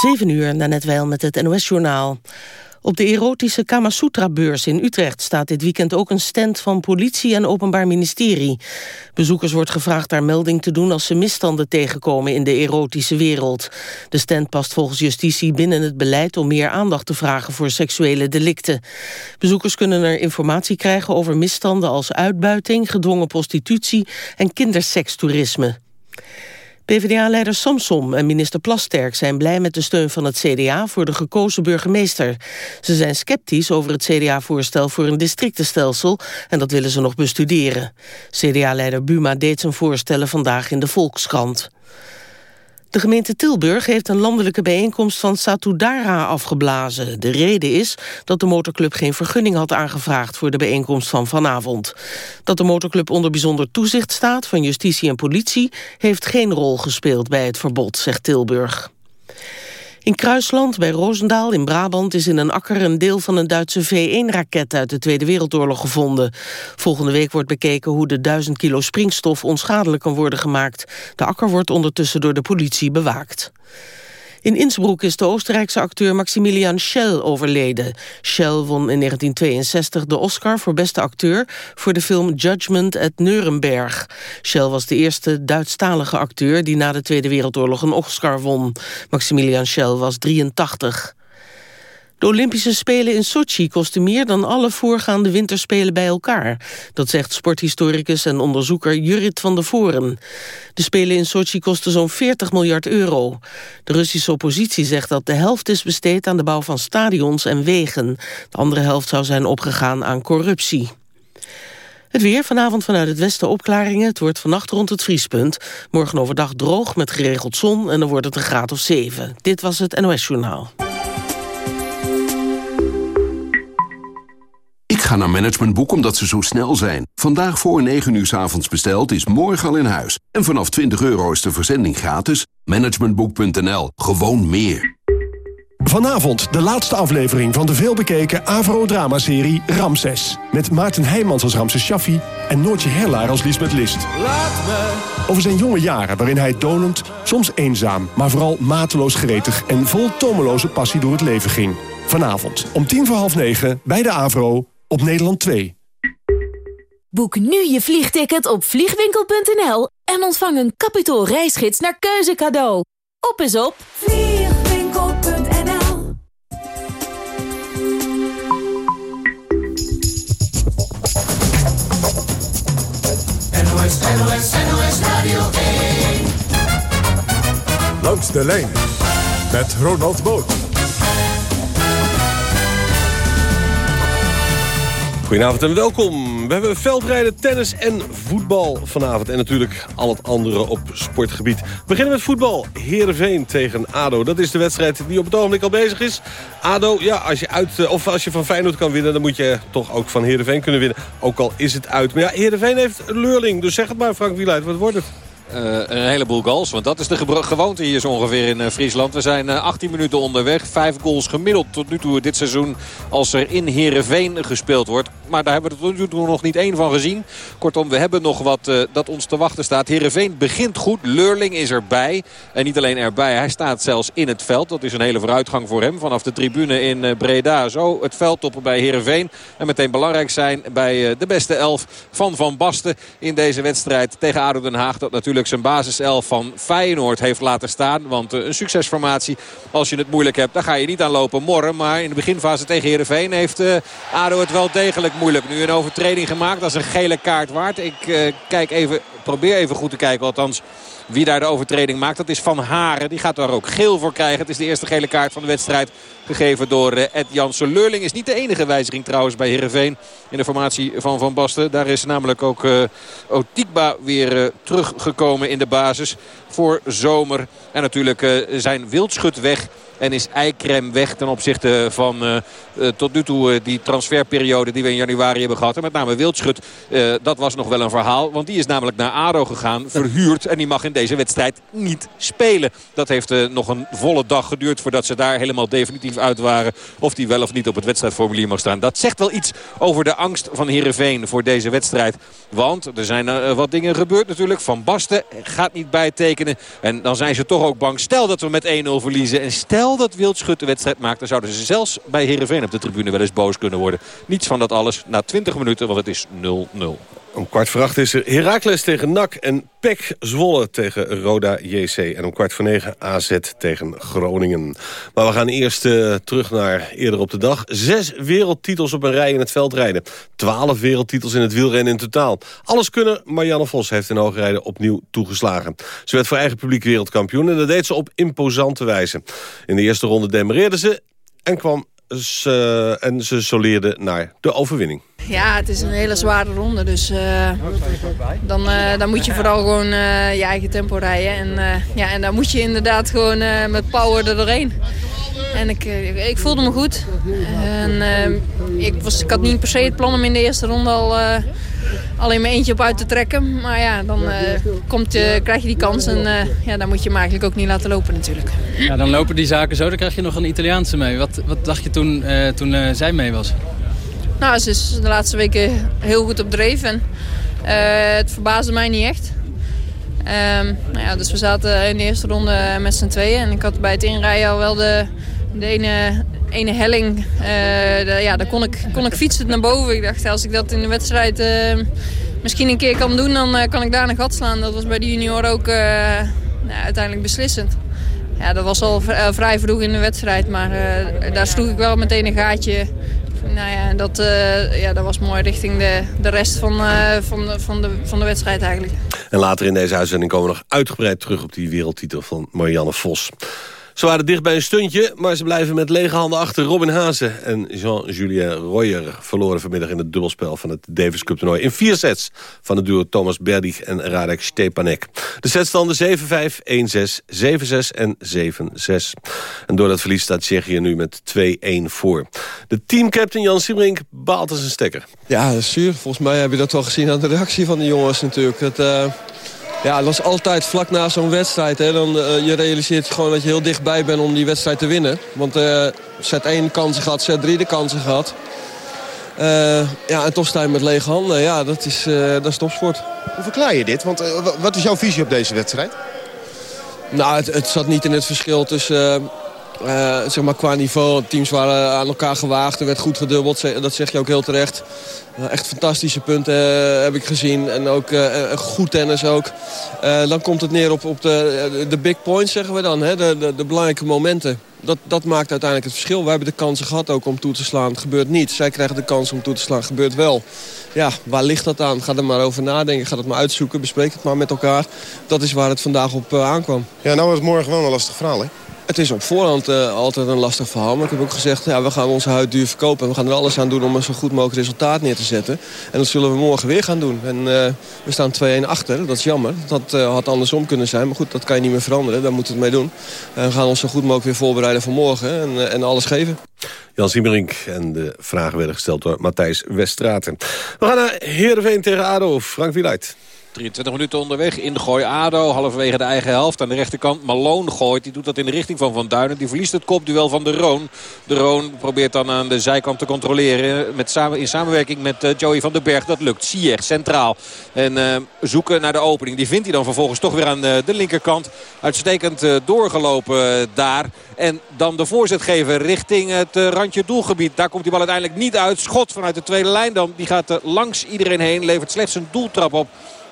7 uur, net wel met het NOS-journaal. Op de erotische Kamasutra-beurs in Utrecht staat dit weekend ook een stand van politie en openbaar ministerie. Bezoekers wordt gevraagd daar melding te doen als ze misstanden tegenkomen in de erotische wereld. De stand past volgens justitie binnen het beleid om meer aandacht te vragen voor seksuele delicten. Bezoekers kunnen er informatie krijgen over misstanden als uitbuiting, gedwongen prostitutie en kindersekstoerisme. PvdA-leider Samsom en minister Plasterk zijn blij met de steun van het CDA voor de gekozen burgemeester. Ze zijn sceptisch over het CDA-voorstel voor een districtenstelsel en dat willen ze nog bestuderen. CDA-leider Buma deed zijn voorstellen vandaag in de Volkskrant. De gemeente Tilburg heeft een landelijke bijeenkomst van Satudara afgeblazen. De reden is dat de motorclub geen vergunning had aangevraagd voor de bijeenkomst van vanavond. Dat de motorclub onder bijzonder toezicht staat van justitie en politie heeft geen rol gespeeld bij het verbod, zegt Tilburg. In Kruisland, bij Roosendaal in Brabant, is in een akker een deel van een Duitse V1-raket uit de Tweede Wereldoorlog gevonden. Volgende week wordt bekeken hoe de 1000 kilo springstof onschadelijk kan worden gemaakt. De akker wordt ondertussen door de politie bewaakt. In Innsbruck is de Oostenrijkse acteur Maximilian Schell overleden. Schell won in 1962 de Oscar voor beste acteur... voor de film Judgment at Nuremberg. Schell was de eerste Duitsstalige acteur... die na de Tweede Wereldoorlog een Oscar won. Maximilian Schell was 83. De Olympische Spelen in Sochi kosten meer dan alle voorgaande winterspelen bij elkaar. Dat zegt sporthistoricus en onderzoeker Jurit van der Voren. De Spelen in Sochi kosten zo'n 40 miljard euro. De Russische oppositie zegt dat de helft is besteed aan de bouw van stadions en wegen. De andere helft zou zijn opgegaan aan corruptie. Het weer, vanavond vanuit het westen opklaringen. Het wordt vannacht rond het vriespunt. Morgen overdag droog met geregeld zon en dan wordt het een graad of 7. Dit was het NOS Journaal. Ga naar Managementboek omdat ze zo snel zijn. Vandaag voor 9 uur s avonds besteld is morgen al in huis. En vanaf 20 euro is de verzending gratis. Managementboek.nl. Gewoon meer. Vanavond de laatste aflevering van de veelbekeken Avro-dramaserie Ramses. Met Maarten Heijmans als Ramses Shaffi en Noortje Herlaar als Lisbeth List. Laat me. Over zijn jonge jaren waarin hij donend, soms eenzaam... maar vooral mateloos gretig en vol tomeloze passie door het leven ging. Vanavond om tien voor half negen bij de Avro op Nederland 2. Boek nu je vliegticket op vliegwinkel.nl en ontvang een kapitaal reisgids naar keuze cadeau. Op is op vliegwinkel.nl NOS, NOS, NOS Radio 1 Langs de lijn met Ronald Boot. Goedenavond en welkom. We hebben veldrijden, tennis en voetbal vanavond. En natuurlijk al het andere op sportgebied. We beginnen met voetbal. Heerenveen tegen ADO. Dat is de wedstrijd die op het ogenblik al bezig is. ADO, ja, als je, uit, eh, of als je van Feyenoord kan winnen... dan moet je toch ook van Heerenveen kunnen winnen. Ook al is het uit. Maar ja, Heerenveen heeft leurling. Dus zeg het maar, Frank Wieluid. Wat wordt het? Uh, een heleboel goals. Want dat is de gewoonte hier zo ongeveer in uh, Friesland. We zijn uh, eh, 18 minuten onderweg. Vijf goals gemiddeld tot nu toe dit seizoen. Als er in Heerenveen gespeeld wordt. Maar daar hebben we tot nu toe nog niet één van gezien. Kortom, we hebben nog wat dat ons te wachten staat. Heerenveen begint goed. Leurling is erbij. En niet alleen erbij. Hij staat zelfs in het veld. Dat is een hele vooruitgang voor hem. Vanaf de tribune in Breda. Zo het veld toppen bij Heerenveen. En meteen belangrijk zijn bij de beste elf van Van Basten. In deze wedstrijd tegen ADO Den Haag. Dat natuurlijk zijn basiself van Feyenoord heeft laten staan. Want eh, een succesformatie, als je het moeilijk hebt, daar ga je niet aan lopen morren. Maar in de beginfase tegen Heerenveen heeft uh, ADO het wel degelijk moeilijk. Nu een overtreding gemaakt, dat is een gele kaart waard. Ik uh, kijk even, probeer even goed te kijken, althans... Wie daar de overtreding maakt, dat is Van Haren. Die gaat daar ook geel voor krijgen. Het is de eerste gele kaart van de wedstrijd. Gegeven door Ed Jansen. Leurling is niet de enige wijziging trouwens bij Heerenveen. In de formatie van Van Basten. Daar is namelijk ook uh, Otikba weer uh, teruggekomen in de basis. Voor zomer. En natuurlijk uh, zijn Wildschut weg. En is Eikrem weg ten opzichte van uh, uh, tot nu toe die transferperiode die we in januari hebben gehad. En met name Wildschut, dat was nog wel een verhaal. Want die is namelijk naar ADO gegaan, verhuurd. En die mag in deze wedstrijd niet spelen. Dat heeft nog een volle dag geduurd voordat ze daar helemaal definitief uit waren. Of die wel of niet op het wedstrijdformulier mag staan. Dat zegt wel iets over de angst van Heerenveen voor deze wedstrijd. Want er zijn wat dingen gebeurd natuurlijk. Van Basten gaat niet bijtekenen. En dan zijn ze toch ook bang. Stel dat we met 1-0 verliezen. En stel dat Wildschut de wedstrijd maakt. Dan zouden ze zelfs bij Heerenveen op de tribune wel eens boos kunnen worden. Niets van dat alles na 20 minuten, want het is 0-0. Om kwart voor acht is er Heracles tegen NAC en PEC Zwolle tegen Roda JC. En om kwart voor negen AZ tegen Groningen. Maar we gaan eerst uh, terug naar eerder op de dag. Zes wereldtitels op een rij in het veldrijden. Twaalf wereldtitels in het wielrennen in totaal. Alles kunnen, Marianne Vos heeft in hoogrijden opnieuw toegeslagen. Ze werd voor eigen publiek wereldkampioen en dat deed ze op imposante wijze. In de eerste ronde demereerde ze en kwam ze, en ze soleerde naar de overwinning. Ja, het is een hele zware ronde. Dus uh, dan, uh, dan moet je vooral gewoon je eigen tempo rijden. En, ja, en dan moet je inderdaad gewoon met power er doorheen. En ik, ik voelde me goed. En, ik, was, ik had niet per se het plan om in de eerste ronde al alleen maar eentje op uit te trekken. Maar ja, dan komt, krijg je die kans en ja, dan moet je hem eigenlijk ook niet laten lopen natuurlijk. Ja, dan lopen die zaken zo. Dan krijg je nog een Italiaanse mee. Wat, wat dacht je toen, toen zij mee was? Nou, ze is de laatste weken heel goed op dreef. En, uh, het verbaasde mij niet echt. Um, nou ja, dus we zaten in de eerste ronde met z'n tweeën. En ik had bij het inrijden al wel de, de ene, ene helling. De, ja, daar kon ik, kon ik fietsen naar boven. Ik dacht, als ik dat in de wedstrijd uh, misschien een keer kan doen, dan kan ik daar een gat slaan. Dat was bij de junior ook nou, uiteindelijk beslissend. Ja, dat was al vrij vroeg in de wedstrijd, maar daar sloeg ik wel meteen een gaatje nou ja, dat, ja, dat was mooi richting de, de rest van, van, de, van, de, van de wedstrijd eigenlijk. En later in deze uitzending komen we nog uitgebreid terug op die wereldtitel van Marianne Vos. Ze waren dicht bij een stuntje, maar ze blijven met lege handen achter. Robin Hazen en Jean-Julien Royer verloren vanmiddag in het dubbelspel van het Davis Cup toernooi. In vier sets van het duo Thomas Berdig en Radek Stepanek. De setstanden 7-5, 1-6, 7-6 en 7-6. En door dat verlies staat Tsjechië nu met 2-1 voor. De teamcaptain Jan Simrink baalt als een stekker. Ja, zuur. Volgens mij heb je dat wel gezien aan de reactie van de jongens natuurlijk. Het, uh... Ja, dat was altijd vlak na zo'n wedstrijd. Hè, dan, uh, je realiseert gewoon dat je heel dichtbij bent om die wedstrijd te winnen. Want uh, set 1 kansen gehad, set 3 de kansen gehad. Uh, ja, en toch sta je met lege handen. Ja, dat is, dat is topsport. Hoe verklaar je dit? Want wat is jouw visie op deze wedstrijd? Nou, het, het zat niet in het verschil tussen uh, zeg maar qua niveau, teams waren aan elkaar gewaagd. Er werd goed gedubbeld, dat zeg je ook heel terecht. Uh, echt fantastische punten uh, heb ik gezien. En ook goed tennis ook. dan komt het neer op, op de, de big points, zeggen we dan. Hè? De, de, de, belangrijke momenten. Dat, dat maakt uiteindelijk het verschil. Wij hebben de kansen gehad ook om toe te slaan. Gebeurt niet. Zij krijgen de kans om toe te slaan. Gebeurt wel. Ja, waar ligt dat aan? Ga er maar over nadenken. Ga het maar uitzoeken. Bespreek het maar met elkaar. Dat is waar het vandaag op aankwam. Ja, nou is het morgen wel een lastig verhaal, hè? Het is op voorhand uh, altijd een lastig verhaal. Maar ik heb ook gezegd, ja, we gaan onze huid duur verkopen. En we gaan er alles aan doen om een zo goed mogelijk resultaat neer te zetten. En dat zullen we morgen weer gaan doen. En uh, we staan 2-1 achter, dat is jammer. Dat uh, had andersom kunnen zijn. Maar goed, dat kan je niet meer veranderen. Daar moeten we het mee doen. En we gaan ons zo goed mogelijk weer voorbereiden voor morgen. En, en alles geven. Jan Siemerink en de vragen werden gesteld door Matthijs Weststraten. We gaan naar Heerenveen tegen ADO. Frank Wieluid. 23 minuten onderweg in de gooi Ado. Halverwege de eigen helft aan de rechterkant. Malone gooit. Die doet dat in de richting van Van Duinen. Die verliest het kopduel van de Roon. De Roon probeert dan aan de zijkant te controleren. Met samen, in samenwerking met uh, Joey van den Berg. Dat lukt. Sier centraal. En uh, zoeken naar de opening. Die vindt hij dan vervolgens toch weer aan de, eh, de linkerkant. Uitstekend doorgelopen daar. En dan de voorzet geven richting het randje doelgebied. Daar komt die bal uiteindelijk niet uit. Schot vanuit de tweede lijn dan. Die gaat langs iedereen heen. Levert slechts een doeltrap op.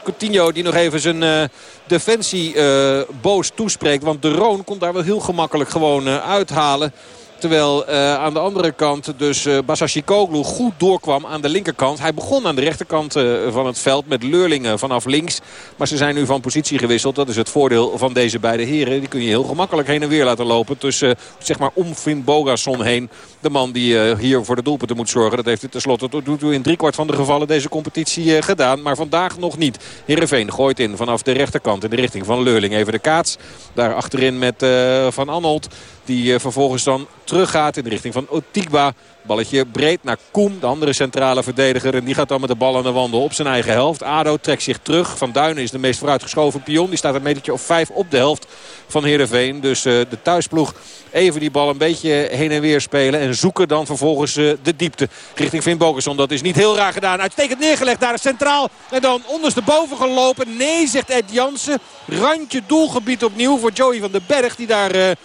Coutinho die nog even zijn uh, defensie uh, boos toespreekt. Want de Roon kon daar wel heel gemakkelijk gewoon uh, uithalen. Terwijl uh, aan de andere kant dus uh, Basashi Koglu goed doorkwam aan de linkerkant. Hij begon aan de rechterkant uh, van het veld met Leurlingen vanaf links. Maar ze zijn nu van positie gewisseld. Dat is het voordeel van deze beide heren. Die kun je heel gemakkelijk heen en weer laten lopen. Tussen zeg maar om Finn Bogason heen. De man die hier voor de doelpunten moet zorgen. Dat heeft hij tenslotte tot in driekwart van de gevallen deze competitie gedaan. Maar vandaag nog niet. Heerenveen gooit in vanaf de rechterkant in de richting van Leurling. Even de kaats. Daar achterin met Van Anholt. Die vervolgens dan teruggaat in de richting van Otigba. Balletje breed naar Koem, de andere centrale verdediger. En die gaat dan met de bal aan de wandel op zijn eigen helft. ADO trekt zich terug. Van Duinen is de meest vooruitgeschoven pion. Die staat een metertje of vijf op de helft van Heerenveen. Dus uh, de thuisploeg even die bal een beetje heen en weer spelen. En zoeken dan vervolgens uh, de diepte richting Finn Bogerson. Dat is niet heel raar gedaan. Uitstekend neergelegd daar centraal. En dan ondersteboven gelopen. Nee, zegt Ed Jansen. Randje doelgebied opnieuw voor Joey van den Berg. Die daar...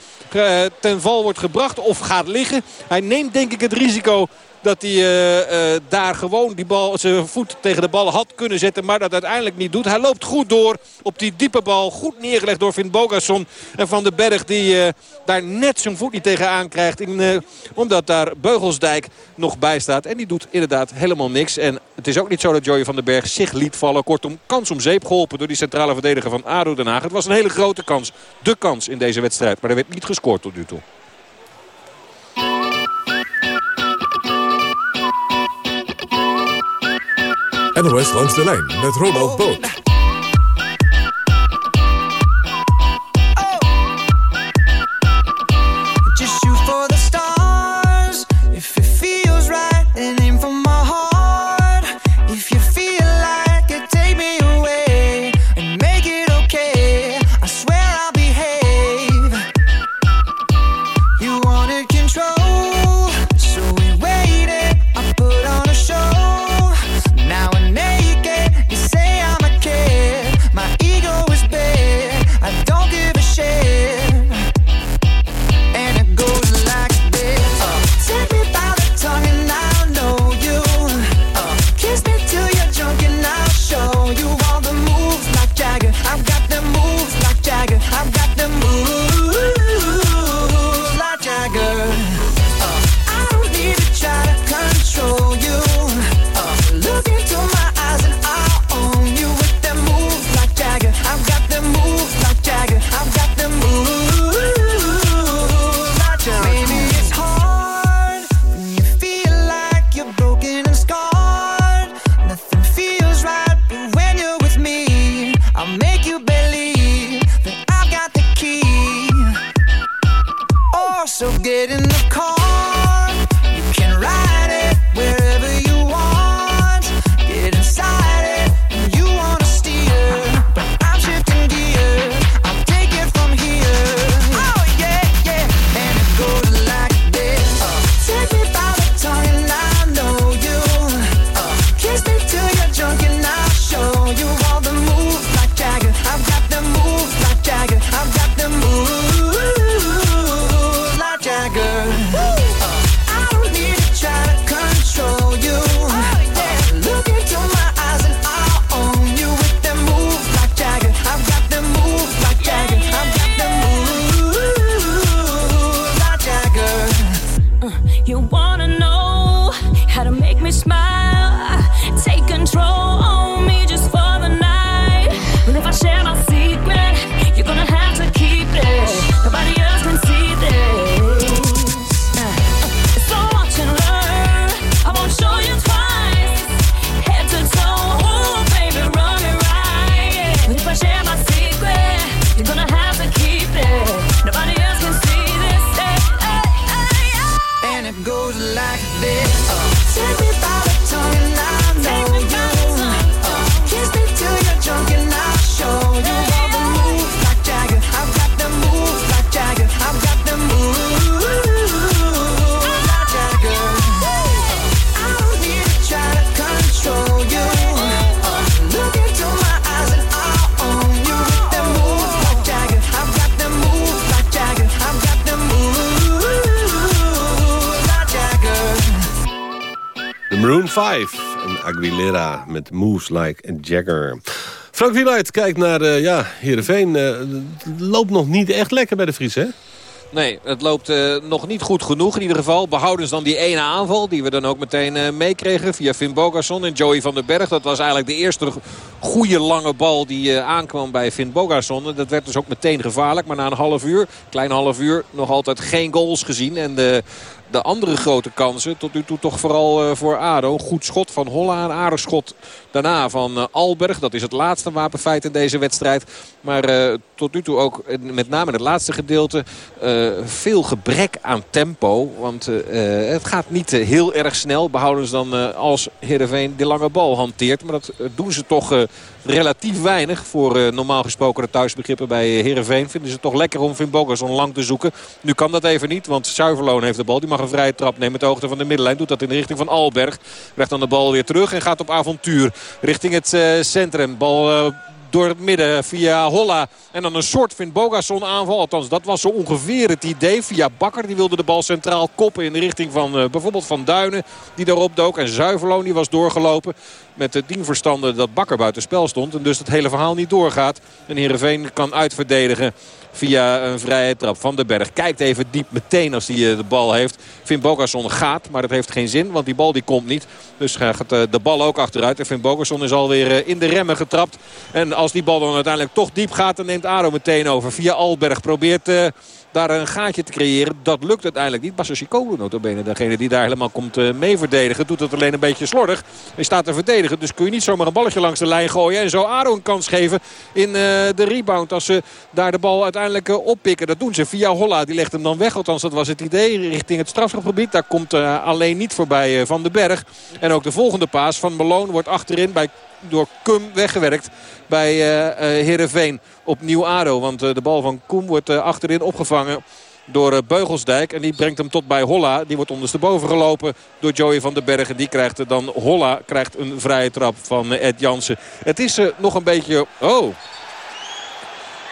ten val wordt gebracht of gaat liggen. Hij neemt denk ik het risico dat hij uh, uh, daar gewoon die bal, zijn voet tegen de bal had kunnen zetten. Maar dat uiteindelijk niet doet. Hij loopt goed door op die diepe bal. Goed neergelegd door Finn Bogason. En Van den Berg die uh, daar net zijn voet niet tegenaan krijgt. In, omdat daar Beugelsdijk nog bij staat. En die doet inderdaad helemaal niks. En het is ook niet zo dat Joey van den Berg zich liet vallen. Kortom, kans om zeep geholpen door die centrale verdediger van ADO Den Haag. Het was een hele grote kans. De kans in deze wedstrijd. Maar er werd niet gescoord tot nu toe. NOS langs de lijn met Ronald Boot. 5 en Aguilera met Moves Like a Jagger. Frank Wieluid kijkt naar uh, ja, Heerenveen. Uh, loopt nog niet echt lekker bij de Fries, hè? Nee, het loopt uh, nog niet goed genoeg in ieder geval. Behoudens dan die ene aanval die we dan ook meteen meekregen via Finn Bogason en Joey van den Berg. Dat was eigenlijk de eerste goede lange bal die aankwam bij Finn Bogason. Dat werd dus ook meteen gevaarlijk. Maar na een half uur, klein half uur, nog altijd geen goals gezien. En de de andere grote kansen. Tot nu toe toch vooral voor ADO. Goed schot van Holla. Een aardig schot daarna van Alberg. Dat is het laatste wapenfeit in deze wedstrijd. Maar tot nu toe ook met name in het laatste gedeelte veel gebrek aan tempo. Want het gaat niet heel erg snel. Behouden ze dan als Heerenveen de lange bal hanteert. Maar dat doen ze toch relatief weinig. Voor normaal gesproken de thuisbegrippen bij Heerenveen. Vinden ze het toch lekker om Finn Bogason lang te zoeken. Nu kan dat even niet. Want Zuiverloon heeft de bal. Die mag een vrije trap nemen. De hoogte van de middenlijn. Doet dat in de richting van Alberg. Legt dan de bal weer terug. En gaat op avontuur richting het centrum. Bal door het midden via Holla. En dan een soort Finn Bogason aanval. Althans, dat was zo ongeveer het idee. Via Bakker, die wilde de bal centraal koppen in de richting van uh, bijvoorbeeld Van Duinen. Die daarop dook. En Zuiverloon, die was doorgelopen. Met de dienverstande dat Bakker buiten spel stond. En dus het hele verhaal niet doorgaat. En Heerenveen kan uitverdedigen via een vrije trap. Van den Berg kijkt even diep meteen als hij eh, de bal heeft. Finn Bogason gaat, maar dat heeft geen zin. Want die bal die komt niet. Dus gaat eh, de bal ook achteruit. En Finn Bogason is alweer eh, in de remmen getrapt. En als die bal dan uiteindelijk toch diep gaat... dan neemt Aro meteen over. Via Alberg probeert daar een gaatje te creëren. Dat lukt uiteindelijk niet. Basashikogu notabene, degene die daar helemaal komt uh, mee verdedigen. Doet het alleen een beetje slordig. Hij staat te verdedigen. Dus kun je niet zomaar een balletje langs de lijn gooien. En zo Aro een kans geven in uh, de rebound. Als ze daar de bal uiteindelijk oppikken. Dat doen ze via Holla. Die legt hem dan weg. Althans dat was het idee. Richting het strafschopgebied. Daar komt alleen niet voorbij Van den Berg. En ook de volgende paas van Malone wordt achterin bij door Kum weggewerkt bij uh, Heerenveen. Opnieuw Ado, want uh, de bal van Kum wordt achterin opgevangen door Beugelsdijk. En die brengt hem tot bij Holla. Die wordt ondersteboven gelopen door Joey van den Bergen. Die krijgt dan Holla krijgt een vrije trap van Ed Jansen. Het is nog een beetje... Oh,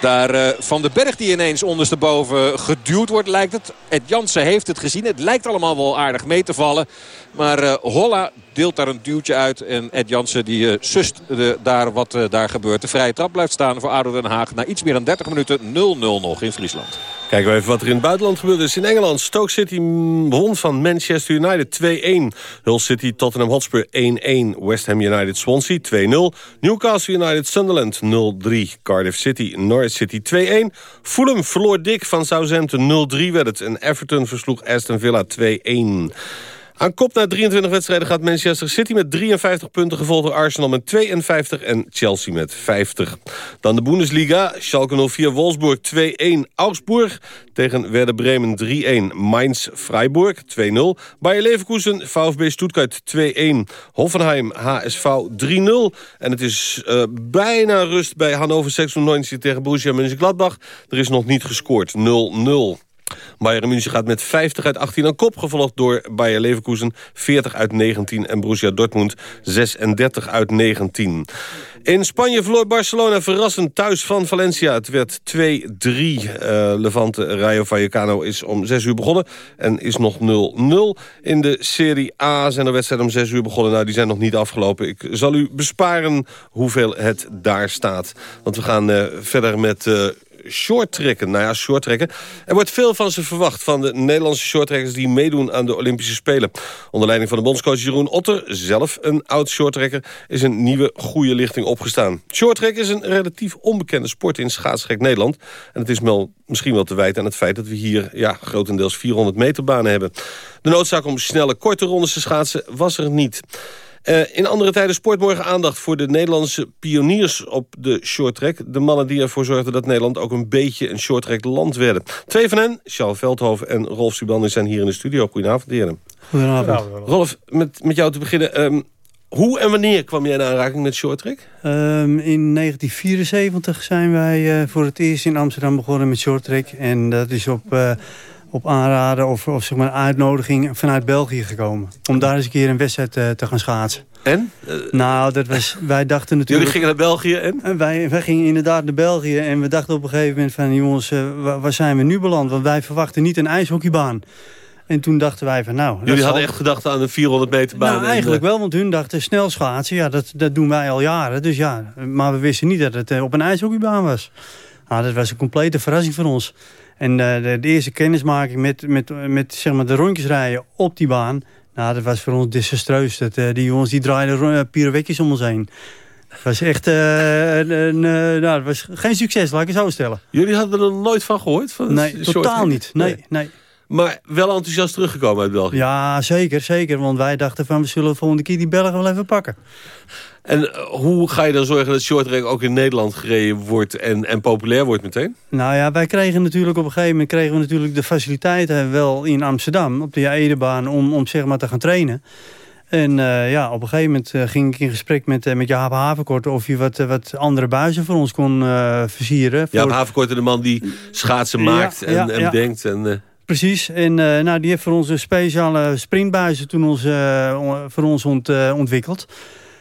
daar Van den Berg die ineens ondersteboven geduwd wordt lijkt het. Ed Jansen heeft het gezien. Het lijkt allemaal wel aardig mee te vallen. Maar uh, Holla deelt daar een duwtje uit. En Ed Jansen die uh, sust de, daar wat daar gebeurt. De vrije trap blijft staan voor ADO Den Haag. Na iets meer dan 30 minuten 0-0 nog in Friesland. Kijken we even wat er in het buitenland gebeurt. Dus in Engeland Stoke City won van Manchester United 2-1. Hull City Tottenham Hotspur 1-1. West Ham United Swansea 2-0. Newcastle United Sunderland 0-3. Cardiff City Norwich City 2-1. Fulham verloor dik van Southampton 0-3 werd het. En Everton versloeg Aston Villa 2-1. Aan kop na 23 wedstrijden gaat Manchester City met 53 punten... gevolgd door Arsenal met 52 en Chelsea met 50. Dan de Bundesliga. Schalke 04 Wolfsburg 2-1. Augsburg tegen Werder Bremen 3-1. Mainz Freiburg 2-0. Bayer Leverkusen VfB Stuttgart 2-1. Hoffenheim HSV 3-0. En het is uh, bijna rust bij Hannover 96 tegen Borussia Mönchengladbach. Er is nog niet gescoord 0-0. Bayern München gaat met 50 uit 18 aan kop... gevolgd door Bayer Leverkusen 40 uit 19... en Borussia Dortmund 36 uit 19. In Spanje verloor Barcelona verrassend thuis van Valencia. Het werd 2-3. Uh, eh, Levante Rayo Vallecano is om 6 uur begonnen en is nog 0-0. In de Serie A zijn de wedstrijden om 6 uur begonnen. Nou, die zijn nog niet afgelopen. Ik zal u besparen hoeveel het daar staat. Want we gaan uh, verder met... Uh, shorttrekken. Nou ja, shorttrekken. Er wordt veel van ze verwacht van de Nederlandse shorttrekkers... die meedoen aan de Olympische Spelen. Onder leiding van de bondscoach Jeroen Otter, zelf een oud shorttrekker... is een nieuwe goede lichting opgestaan. Shorttrek is een relatief onbekende sport in schaatsgek Nederland. En het is wel, misschien wel te wijten aan het feit... dat we hier ja, grotendeels 400 meter banen hebben. De noodzaak om snelle, korte rondes te schaatsen was er niet. Uh, in andere tijden sport morgen aandacht voor de Nederlandse pioniers op de shorttrack. De mannen die ervoor zorgden dat Nederland ook een beetje een shorttrack land werden. Twee van hen, Charles Veldhoven en Rolf Subander, zijn hier in de studio. Goedenavond, heren. Goedenavond. Rolf, met, met jou te beginnen. Um, hoe en wanneer kwam jij in aanraking met shorttrack? Um, in 1974 zijn wij uh, voor het eerst in Amsterdam begonnen met shorttrack. En dat is op... Uh, op aanraden of, of zeg maar uitnodiging vanuit België gekomen. Om daar eens een keer een wedstrijd uh, te gaan schaatsen. En? nou, dat was, wij dachten natuurlijk... Jullie gingen naar België en? en wij, wij gingen inderdaad naar België. En we dachten op een gegeven moment van... jongens, uh, waar, waar, zijn we nu beland? Want wij verwachten niet een ijshockeybaan. En toen dachten wij van nou... Jullie hadden echt gedacht aan een 400 meter baan? Nou, eigenlijk wel, want hun dachten snel schaatsen. Ja, dat, dat doen wij al jaren. Dus ja, maar we wisten niet dat het op een ijshockeybaan was. Nou, dat was een complete verrassing voor ons. En uh, de, de, eerste kennismaking met, met, met zeg maar de rondjes rijden op die baan... Nou, dat was voor ons desastreus. Dat, uh, die jongens die draaiden uh, pirouetjes om ons heen. Dat was echt een, nou, dat was geen succes, laat ik het zo stellen. Jullie hadden er nooit van gehoord? Van nee, totaal niet. Nee, nee. Maar wel enthousiast teruggekomen uit België. Ja, zeker, zeker. Want wij dachten van we zullen de volgende keer die Belgen wel even pakken. En eh, hoe ga je dan zorgen dat shorttrack ook in Nederland gereden wordt en, en populair wordt meteen? Nou ja, wij kregen natuurlijk op een gegeven moment kregen we natuurlijk de faciliteiten wel in Amsterdam op de Edebaan om, om zeg maar te gaan trainen. En uh, ja, op een gegeven moment uh, ging ik in gesprek met, uh, met Jaap Havenkort... of hij wat, wat andere buizen voor ons kon versieren. Jaap voor... Havenkort is de man die schaatsen maakt en, ja, en ja. denkt. En, Precies, en nou, die heeft voor ons een speciale sprintbuizen toen ons, voor ons ont, ontwikkeld.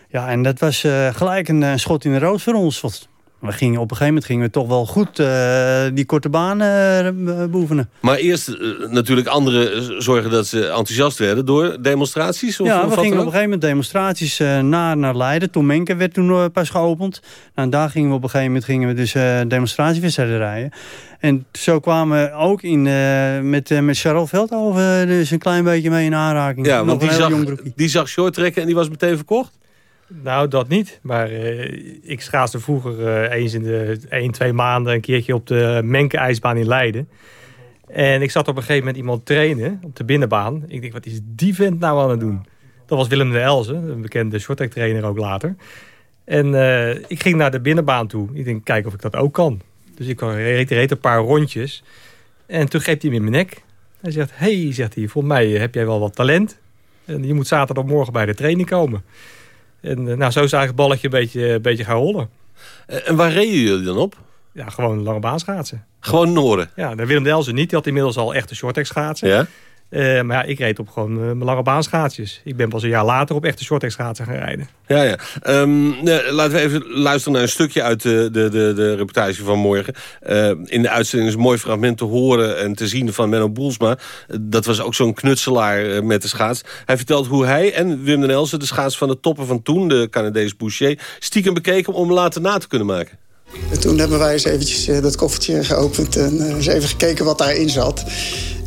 Ja, en dat was gelijk een, schot in de roos voor ons. We gingen, op een gegeven moment gingen we toch wel goed uh, die korte baan uh, beoefenen. Maar eerst uh, natuurlijk anderen zorgen dat ze enthousiast werden door demonstraties? Of, ja, we gingen op een gegeven moment demonstraties naar, naar Leiden. Tom Menke werd toen pas geopend. Nou, en daar gingen we op een gegeven moment gingen we dus demonstratiewedstrijden rijden. En zo kwamen we ook in, met, met Charles Veldhoven dus een klein beetje mee in aanraking. Ja, want die zag, die zag short trekken en die was meteen verkocht? Nou, dat niet. Maar uh, ik schaatste vroeger uh, eens in de 1, 2 maanden een keertje op de Menke-ijsbaan in Leiden. En ik zat op een gegeven moment iemand trainen op de binnenbaan. Ik denk, wat is die vent nou aan het doen? Dat was Willem de Elze, een bekende shorttrack trainer ook later. En uh, ik ging naar de binnenbaan toe. Ik denk, kijk of ik dat ook kan. Dus ik reed, reed een paar rondjes. En toen greep hij hem in mijn nek. Hij zegt, hey, zegt hij, volgens mij heb jij wel wat talent. En je moet zaterdagmorgen bij de training komen. En nou, zo is eigenlijk het balletje een beetje, een beetje gaan rollen. En waar reden jullie dan op? Ja, gewoon lange baan schaatsen. Gewoon Noorden? Ja, Willem Delzen niet. Die had inmiddels al echte shorttrack schaatsen. Ja? Uh, maar ja, ik reed op gewoon uh, mijn lange baanschaatsjes. Ik ben pas een jaar later op echte shorttrack schaatsen gaan rijden. Ja, ja. Um, laten we even luisteren naar een stukje uit de, de, de, de reportage van morgen. In de uitzending is een mooi fragment te horen en te zien van Menno Boelsma. Dat was ook zo'n knutselaar met de schaats. Hij vertelt hoe hij en Wim den Elsen de schaats van de toppen van toen... de Canadees Boucher, stiekem bekeken om later na te kunnen maken. En toen hebben wij eens eventjes dat koffertje geopend en eens even gekeken wat daarin zat.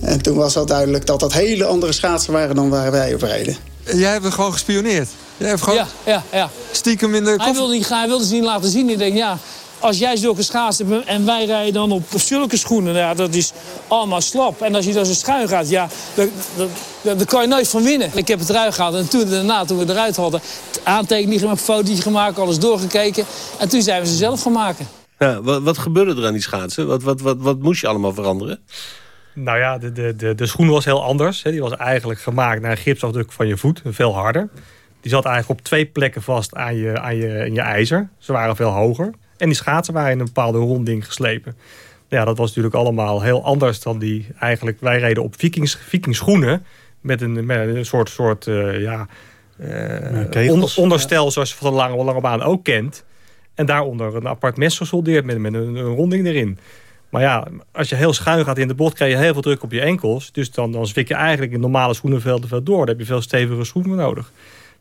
En toen was al duidelijk dat dat hele andere schaatsen waren dan waar wij op rijden. Jij hebt gewoon gespioneerd? Jij hebt gewoon ja, ja, ja. stiekem in de hij wilde, niet, hij wilde ze niet laten zien. Ik denk, ja, als jij zulke schaatsen hebt en wij rijden dan op zulke schoenen... Ja, dat is allemaal slap. En als je dan zo schuin gaat, ja, daar kan je nooit van winnen. Ik heb het eruit gehaald en toen daarna, toen we eruit hadden... aantekening gemaakt, fotootje gemaakt, alles doorgekeken. En toen zijn we ze zelf gaan maken. Ja, wat, wat gebeurde er aan die schaatsen? Wat, wat, wat, wat moest je allemaal veranderen? Nou ja, de, de, de, de schoen was heel anders. Hè. Die was eigenlijk gemaakt naar een gipsafdruk van je voet. Veel harder. Die zat eigenlijk op twee plekken vast aan je, aan je, in je ijzer. Ze waren veel hoger. En die schaatsen waren in een bepaalde ronding geslepen. Ja, dat was natuurlijk allemaal heel anders dan die eigenlijk... Wij reden op vikings, vikingschoenen met een, met een soort, soort uh, ja, uh, onder, onderstel zoals je van de lange, lange baan ook kent. En daaronder een apart mes gesoldeerd met, met een, een ronding erin. Maar ja, als je heel schuin gaat in de bocht, krijg je heel veel druk op je enkels. Dus dan, dan zwik je eigenlijk in normale schoenenvelden veel door. Dan heb je veel stevige schoenen nodig.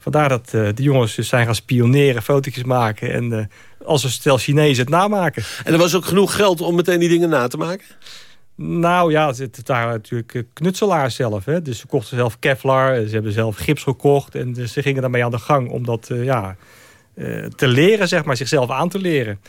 Vandaar dat uh, die jongens dus zijn gaan spioneren, fotootjes maken... en uh, als een stel Chinezen het namaken. En er was ook genoeg geld om meteen die dingen na te maken? Nou ja, het waren natuurlijk eh, knutselaars zelf. Hè? Dus ze kochten zelf Kevlar, ze hebben zelf gips gekocht... en dus ze gingen daarmee aan de gang om dat ja, te leren, zeg maar, zichzelf aan te leren.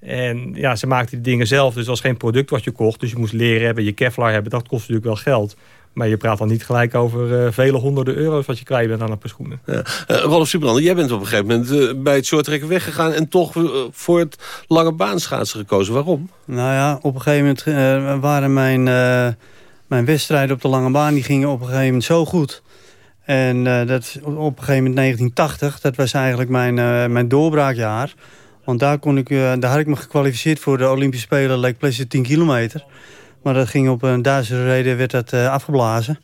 En ja, ze maakten die dingen zelf, dus dat was geen product wat je kocht. Dus je moest leren hebben, je Kevlar hebben, dat kost natuurlijk wel geld. Maar je praat dan niet gelijk over uh, vele honderden euro's wat je kwijt bent aan een paar schoenen. Ja. Uh, Rolf Superlander, jij bent op een gegeven moment uh, bij het shorttrekken weggegaan... en toch voor het lange baanschaatsen gekozen. Waarom? Nou ja, op een gegeven moment waren mijn, mijn wedstrijden op de lange baan... die gingen op een gegeven moment zo goed. En dat op een gegeven moment 1980, dat was eigenlijk mijn, mijn doorbraakjaar... Want daar, kon ik, daar had ik me gekwalificeerd voor de Olympische Spelen... Lake Placid 10 kilometer. Maar dat ging op een Duitse reden werd dat uh, afgeblazen.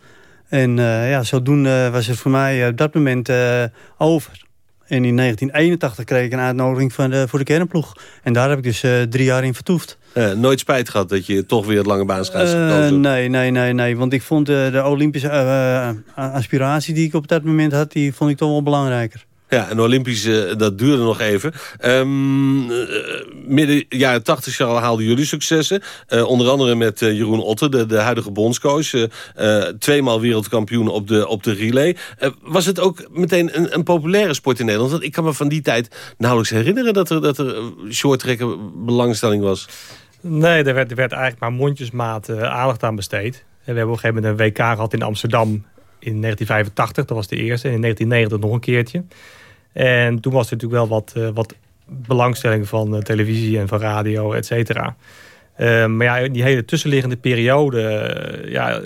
En uh, ja, zodoende was het voor mij op dat moment uh, over. En in 1981 kreeg ik een uitnodiging van de, voor de kernploeg. En daar heb ik dus drie jaar in vertoefd. nooit spijt gehad dat je toch weer het lange baanschaats gekozen Nee, nee, nee, nee. Want ik vond de Olympische aspiratie die ik op dat moment had... die vond ik toch wel belangrijker. Ja, en Olympisch, uh, dat duurde nog even. Um, uh, midden jaren tachtig haalden jullie successen. Uh, onder andere met Jeroen Otte, de, de huidige bondscoach. tweemaal wereldkampioen op de, op de relay. was het ook meteen een, een, populaire sport in Nederland? Want ik kan me van die tijd nauwelijks herinneren... dat er, dat er shorttrekken belangstelling was. Nee, er werd, er werd eigenlijk maar mondjesmaat aandacht aan besteed. we hebben op een gegeven moment een WK gehad in Amsterdam in 1985. Dat was de eerste. En in 1990 nog een keertje. En toen was er natuurlijk wel wat, wat belangstelling van televisie en van radio, et cetera. maar ja, die hele tussenliggende periode... ja,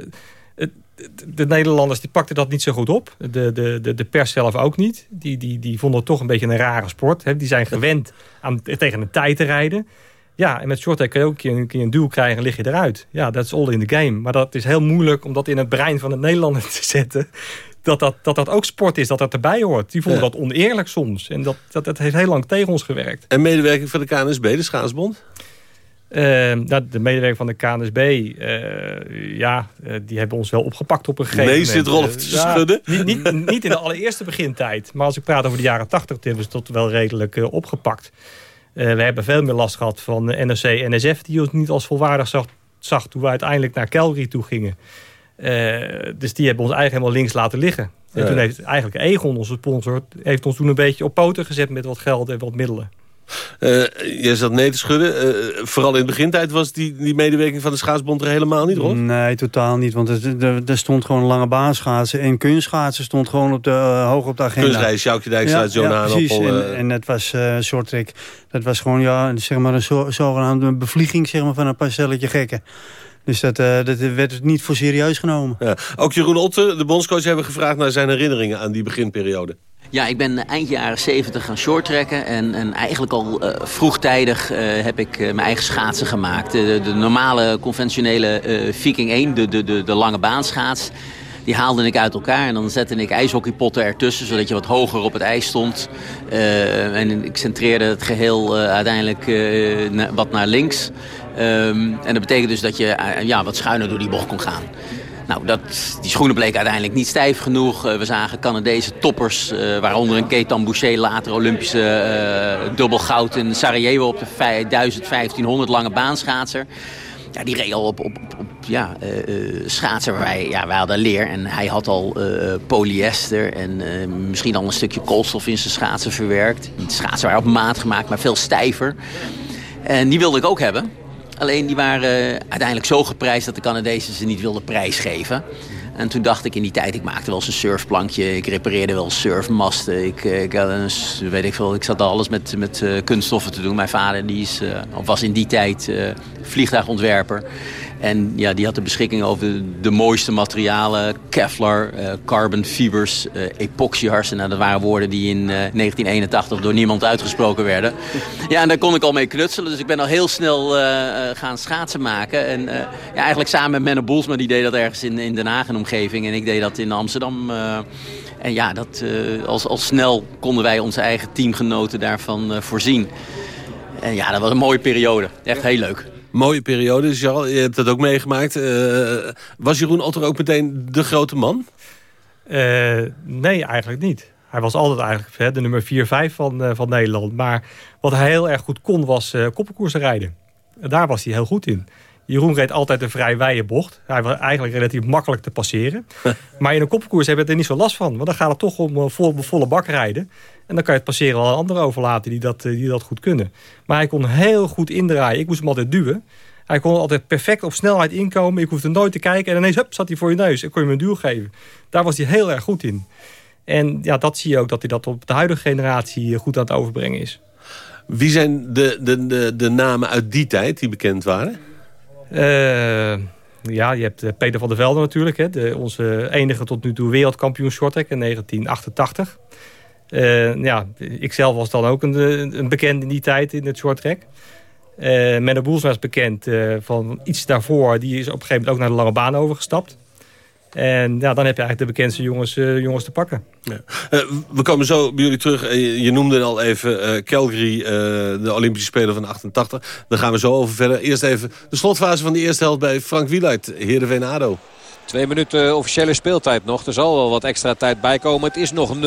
de Nederlanders die pakten dat niet zo goed op. De, de, de, de pers zelf ook niet. Die, die, die vonden het toch een beetje een rare sport. Die zijn gewend aan, tegen een tijd te rijden. Ja, en met shorttrack kun je ook een een duw krijgen en lig je eruit. Ja, dat is all in the game. Maar dat is heel moeilijk om dat in het brein van de Nederlander te zetten. Dat dat, dat dat ook sport is, dat dat erbij hoort. Die vonden dat oneerlijk soms. En dat, dat, dat heeft heel lang tegen ons gewerkt. En medewerking van de KNSB, de Schaatsbond? Uh, de medewerker van de KNSB, uh, ja, uh, die hebben ons wel opgepakt op een gegeven nee, moment. zit Rolf te schudden? Niet, niet, niet, in de allereerste begintijd. Maar als ik praat over de jaren 80, hebben ze tot wel redelijk opgepakt. we hebben veel meer last gehad van NRC NSF, die ons niet als volwaardig zag, zag toen we uiteindelijk naar Calgary toe gingen. Dus die hebben ons eigenlijk helemaal links laten liggen. En ja. toen heeft eigenlijk Egon, onze sponsor, heeft ons toen een beetje op poten gezet met wat geld en wat middelen. Uh, je zat nee te schudden. Uh, vooral in de begintijd was die, die medewerking van de schaatsbond er helemaal niet, rond? Nee, totaal niet. Want er, stond gewoon lange baanschaatsen. En kunstschaatsen stond gewoon op de, uh, hoog op de agenda. Kunstreis, Sjoukje Dijkstra, ja, John ja, precies. En, en het was uh, short track. Dat was gewoon ja, zeg maar een zo, zogenaamde bevlieging zeg maar, van een paar stelletje gekken. Dus dat, uh, dat werd niet voor serieus genomen. Ja. Ook Jeroen Otte, de bondscoach, hebben gevraagd naar zijn herinneringen aan die beginperiode. Ja, ik ben eind jaren 70 gaan shorttrekken. En, en eigenlijk al uh, vroegtijdig uh, heb ik uh, mijn eigen schaatsen gemaakt. De, de normale, conventionele Viking 1, de, de, de, de lange baanschaats... die haalde ik uit elkaar en dan zette ik ijshockeypotten ertussen... zodat je wat hoger op het ijs stond. en ik centreerde het geheel uiteindelijk na, wat naar links. Um, en dat betekent dus dat je ja, wat schuiner door die bocht kon gaan. Nou, dat, die schoenen bleken uiteindelijk niet stijf genoeg. Uh, we zagen Canadese toppers, uh, waaronder een Ketan Boucher, later Olympische uh, dubbel goud in Sarajevo op de 1500 lange baanschaatser. Ja, die reed al op, op, op, ja, schaatsen waar wij, ja, wij hadden leer. En hij had al polyester en misschien al een stukje koolstof in zijn schaatsen verwerkt. Niet schaatsen waren op maat gemaakt, maar veel stijver. En die wilde ik ook hebben. Alleen die waren uiteindelijk zo geprijsd dat de Canadezen ze niet wilden prijsgeven. En toen dacht ik in die tijd, ik maakte wel eens een surfplankje. Ik repareerde wel surfmasten. Ik, een, weet ik, veel, ik zat alles met, met uh, kunststoffen te doen. Mijn vader die is, was in die tijd vliegtuigontwerper. En ja, die had de beschikking over de, mooiste materialen. Kevlar, uh, carbon fibers, uh, epoxyharsen. Nou, dat waren woorden die in uh, 1981 door niemand uitgesproken werden. Ja, en daar kon ik al mee knutselen. Dus ik ben al heel snel gaan schaatsen maken. En ja, eigenlijk samen met Menno Boelsma, die deed dat ergens in, in Den Haag en omgeving. En ik deed dat in Amsterdam. en ja, dat, als, al snel konden wij onze eigen teamgenoten daarvan voorzien. En ja, dat was een mooie periode. Echt heel leuk mooie periode. Charles, je hebt dat ook meegemaakt. Uh, was Jeroen Otter ook meteen de grote man? Uh, nee, eigenlijk niet. Hij was altijd eigenlijk hè, de nummer 4-5 van, uh, van Nederland. Maar wat hij heel erg goed kon, was koppenkoersen rijden. Daar was hij heel goed in. Jeroen reed altijd een vrij wijde bocht. Hij was eigenlijk relatief makkelijk te passeren. maar in een koppenkoers heb je er niet zo last van. Want dan gaat het toch om vol, volle bak rijden. En dan kan je het passeren wel aan anderen overlaten die dat, die dat goed kunnen. Maar hij kon heel goed indraaien. Ik moest hem altijd duwen. Hij kon altijd perfect op snelheid inkomen. Ik hoefde nooit te kijken. En ineens hup, zat hij voor je neus. En kon je hem een duw geven. Daar was hij heel erg goed in. En ja, dat zie je ook dat hij dat op de huidige generatie goed aan het overbrengen is. Wie zijn de, de, de, de namen uit die tijd die bekend waren? Uh, ja, je hebt Peter van der Velde natuurlijk. Hè, de, onze enige tot nu toe wereldkampioen shorttrack in 1988. Uh, ja, ikzelf was dan ook een, een bekend in die tijd in het shorttrack. Uh, Menno Boelsma is bekend uh, van iets daarvoor. Die is op een gegeven moment ook naar de lange baan overgestapt. En ja, dan heb je eigenlijk de bekendste jongens, uh, jongens te pakken. Ja. we komen zo bij jullie terug. je noemde al even Calgary, de Olympische Speler van 88. Daar gaan we zo over verder. Eerst even de slotfase van de eerste helft bij Frank Wieluid, Heerenveen ADO. Twee minuten officiële speeltijd nog. Er zal wel wat extra tijd bij komen. Het is nog 0-0.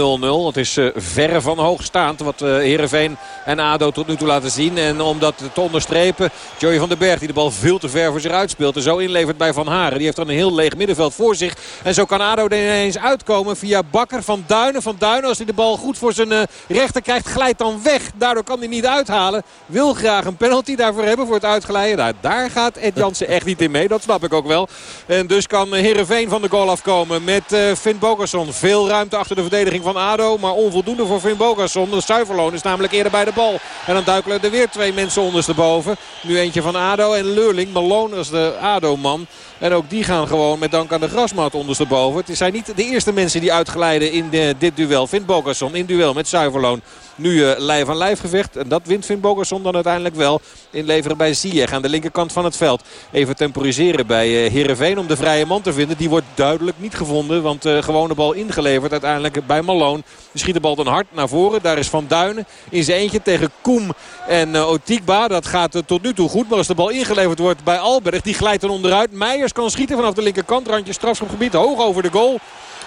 Het is uh, verre van hoogstaand wat uh, Heerenveen en ADO tot nu toe laten zien. En om dat te onderstrepen, Joey van den Berg die de bal veel te ver voor zich uitspeelt. En zo inlevert bij Van Haren. Die heeft dan een heel leeg middenveld voor zich. En zo kan ADO er ineens uitkomen via Bakker van Duinen. Van Duinen als hij de bal goed voor zijn uh, rechter krijgt glijdt dan weg. Daardoor kan hij niet uithalen. Wil graag een penalty daarvoor hebben voor het uitglijden. Nou, daar gaat Ed Jansen echt niet in mee. Dat snap ik ook wel. En dus kan van de goal afkomen met uh, Finn Bogerson. Veel ruimte achter de verdediging van ADO. Maar onvoldoende voor Finn Bogerson. De Zuiverloon is namelijk eerder bij de bal. En dan duikelen er weer twee mensen ondersteboven. Nu eentje van ADO en Leurling. Malone als de ADO-man. En ook die gaan gewoon met dank aan de grasmat ondersteboven. Het zijn niet de eerste mensen die uitglijden in de, dit duel. Finn Bogerson in duel met Zuiverloon. Nu uh, lijf aan lijf gevecht. En dat wint Finn Bogerson dan uiteindelijk wel. Inleveren bij Ziyech aan de linkerkant van het veld. Even temporiseren bij uh, Heerenveen om de vrije man te vinden. Die wordt duidelijk niet gevonden. Want uh, gewone bal ingeleverd uiteindelijk bij Malone. Die schiet de bal dan hard naar voren. Daar is Van Duinen in zijn eentje tegen Koem en uh. Dat gaat tot nu toe goed. Maar als de bal ingeleverd wordt bij Alberg. Die glijdt dan onderuit. Meijers kan schieten vanaf de linkerkant. Randje strafschopgebied. Hoog over de goal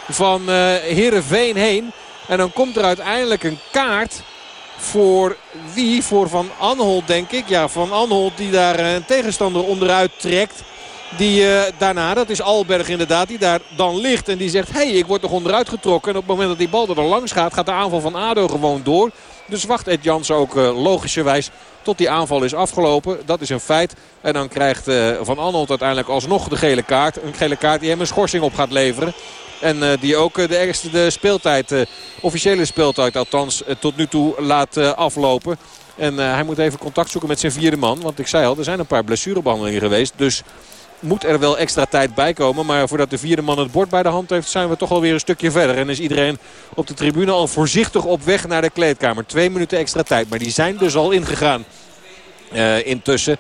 van uh, Heerenveen heen. En dan komt er uiteindelijk een kaart voor wie? Voor Van Anholt denk ik. Ja, Van Anholt die daar een tegenstander onderuit trekt. Die uh, daarna, dat is Alberg inderdaad, die daar dan ligt. En die zegt, hé, hey, ik word toch onderuit getrokken. En op het moment dat die bal er langs gaat, gaat de aanval van ADO gewoon door. Dus wacht Ed Jans ook uh, logischerwijs tot die aanval is afgelopen. Dat is een feit. En dan krijgt Van Anholt uiteindelijk alsnog de gele kaart. Een gele kaart die hem een schorsing op gaat leveren. En uh, die ook uh, de ergste de speeltijd, uh, officiële speeltijd althans, tot nu toe laat aflopen. En hij moet even contact zoeken met zijn vierde man. Want ik zei al, er zijn een paar blessurebehandelingen geweest. Dus moet er wel extra tijd bij komen. Maar voordat de vierde man het bord bij de hand heeft... zijn we toch alweer een stukje verder. En is iedereen op de tribune al voorzichtig op weg naar de kleedkamer. Twee minuten extra tijd. Maar die zijn dus al ingegaan intussen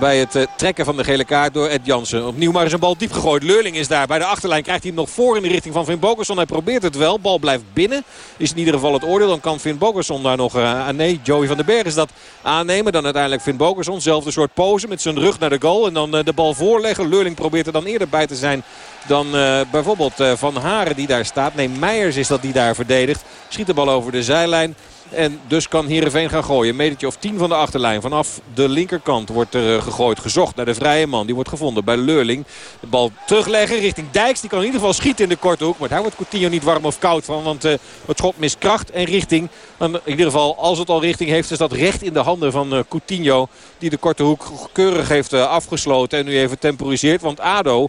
bij het trekken van de gele kaart door Ed Jansen. Opnieuw maar eens een bal diep gegooid. Leurling is daar. Bij de achterlijn krijgt hij hem nog voor in de richting van Finn Bogerson. Hij probeert het wel. Bal blijft binnen. Is in ieder geval het oordeel. Dan kan Finn Bogerson daar nog... Uh, nee, Joey van den Berg is dat aannemen. Dan uiteindelijk Finn Bogerson. Zelfde soort pose met zijn rug naar de goal. En dan de bal voorleggen. Leurling probeert er dan eerder bij te zijn dan bijvoorbeeld Van Haren die daar staat. Nee, Meijers is dat die daar verdedigt. Schiet de bal over de zijlijn. En dus kan Heerenveen gaan gooien. Metertje of 10 van de achterlijn. Vanaf de linkerkant wordt er uh, gegooid. Gezocht naar de vrije man. Die wordt gevonden bij Leurling. De bal terugleggen richting Dijks. Die kan in ieder geval schieten in de korte hoek. Maar daar wordt Coutinho niet warm of koud van. Want uh, het schot mist kracht en richting. in ieder geval als het al richting heeft is dat recht in de handen van uh, Coutinho. Die de korte hoek keurig heeft afgesloten. En nu even temporiseert. Want ADO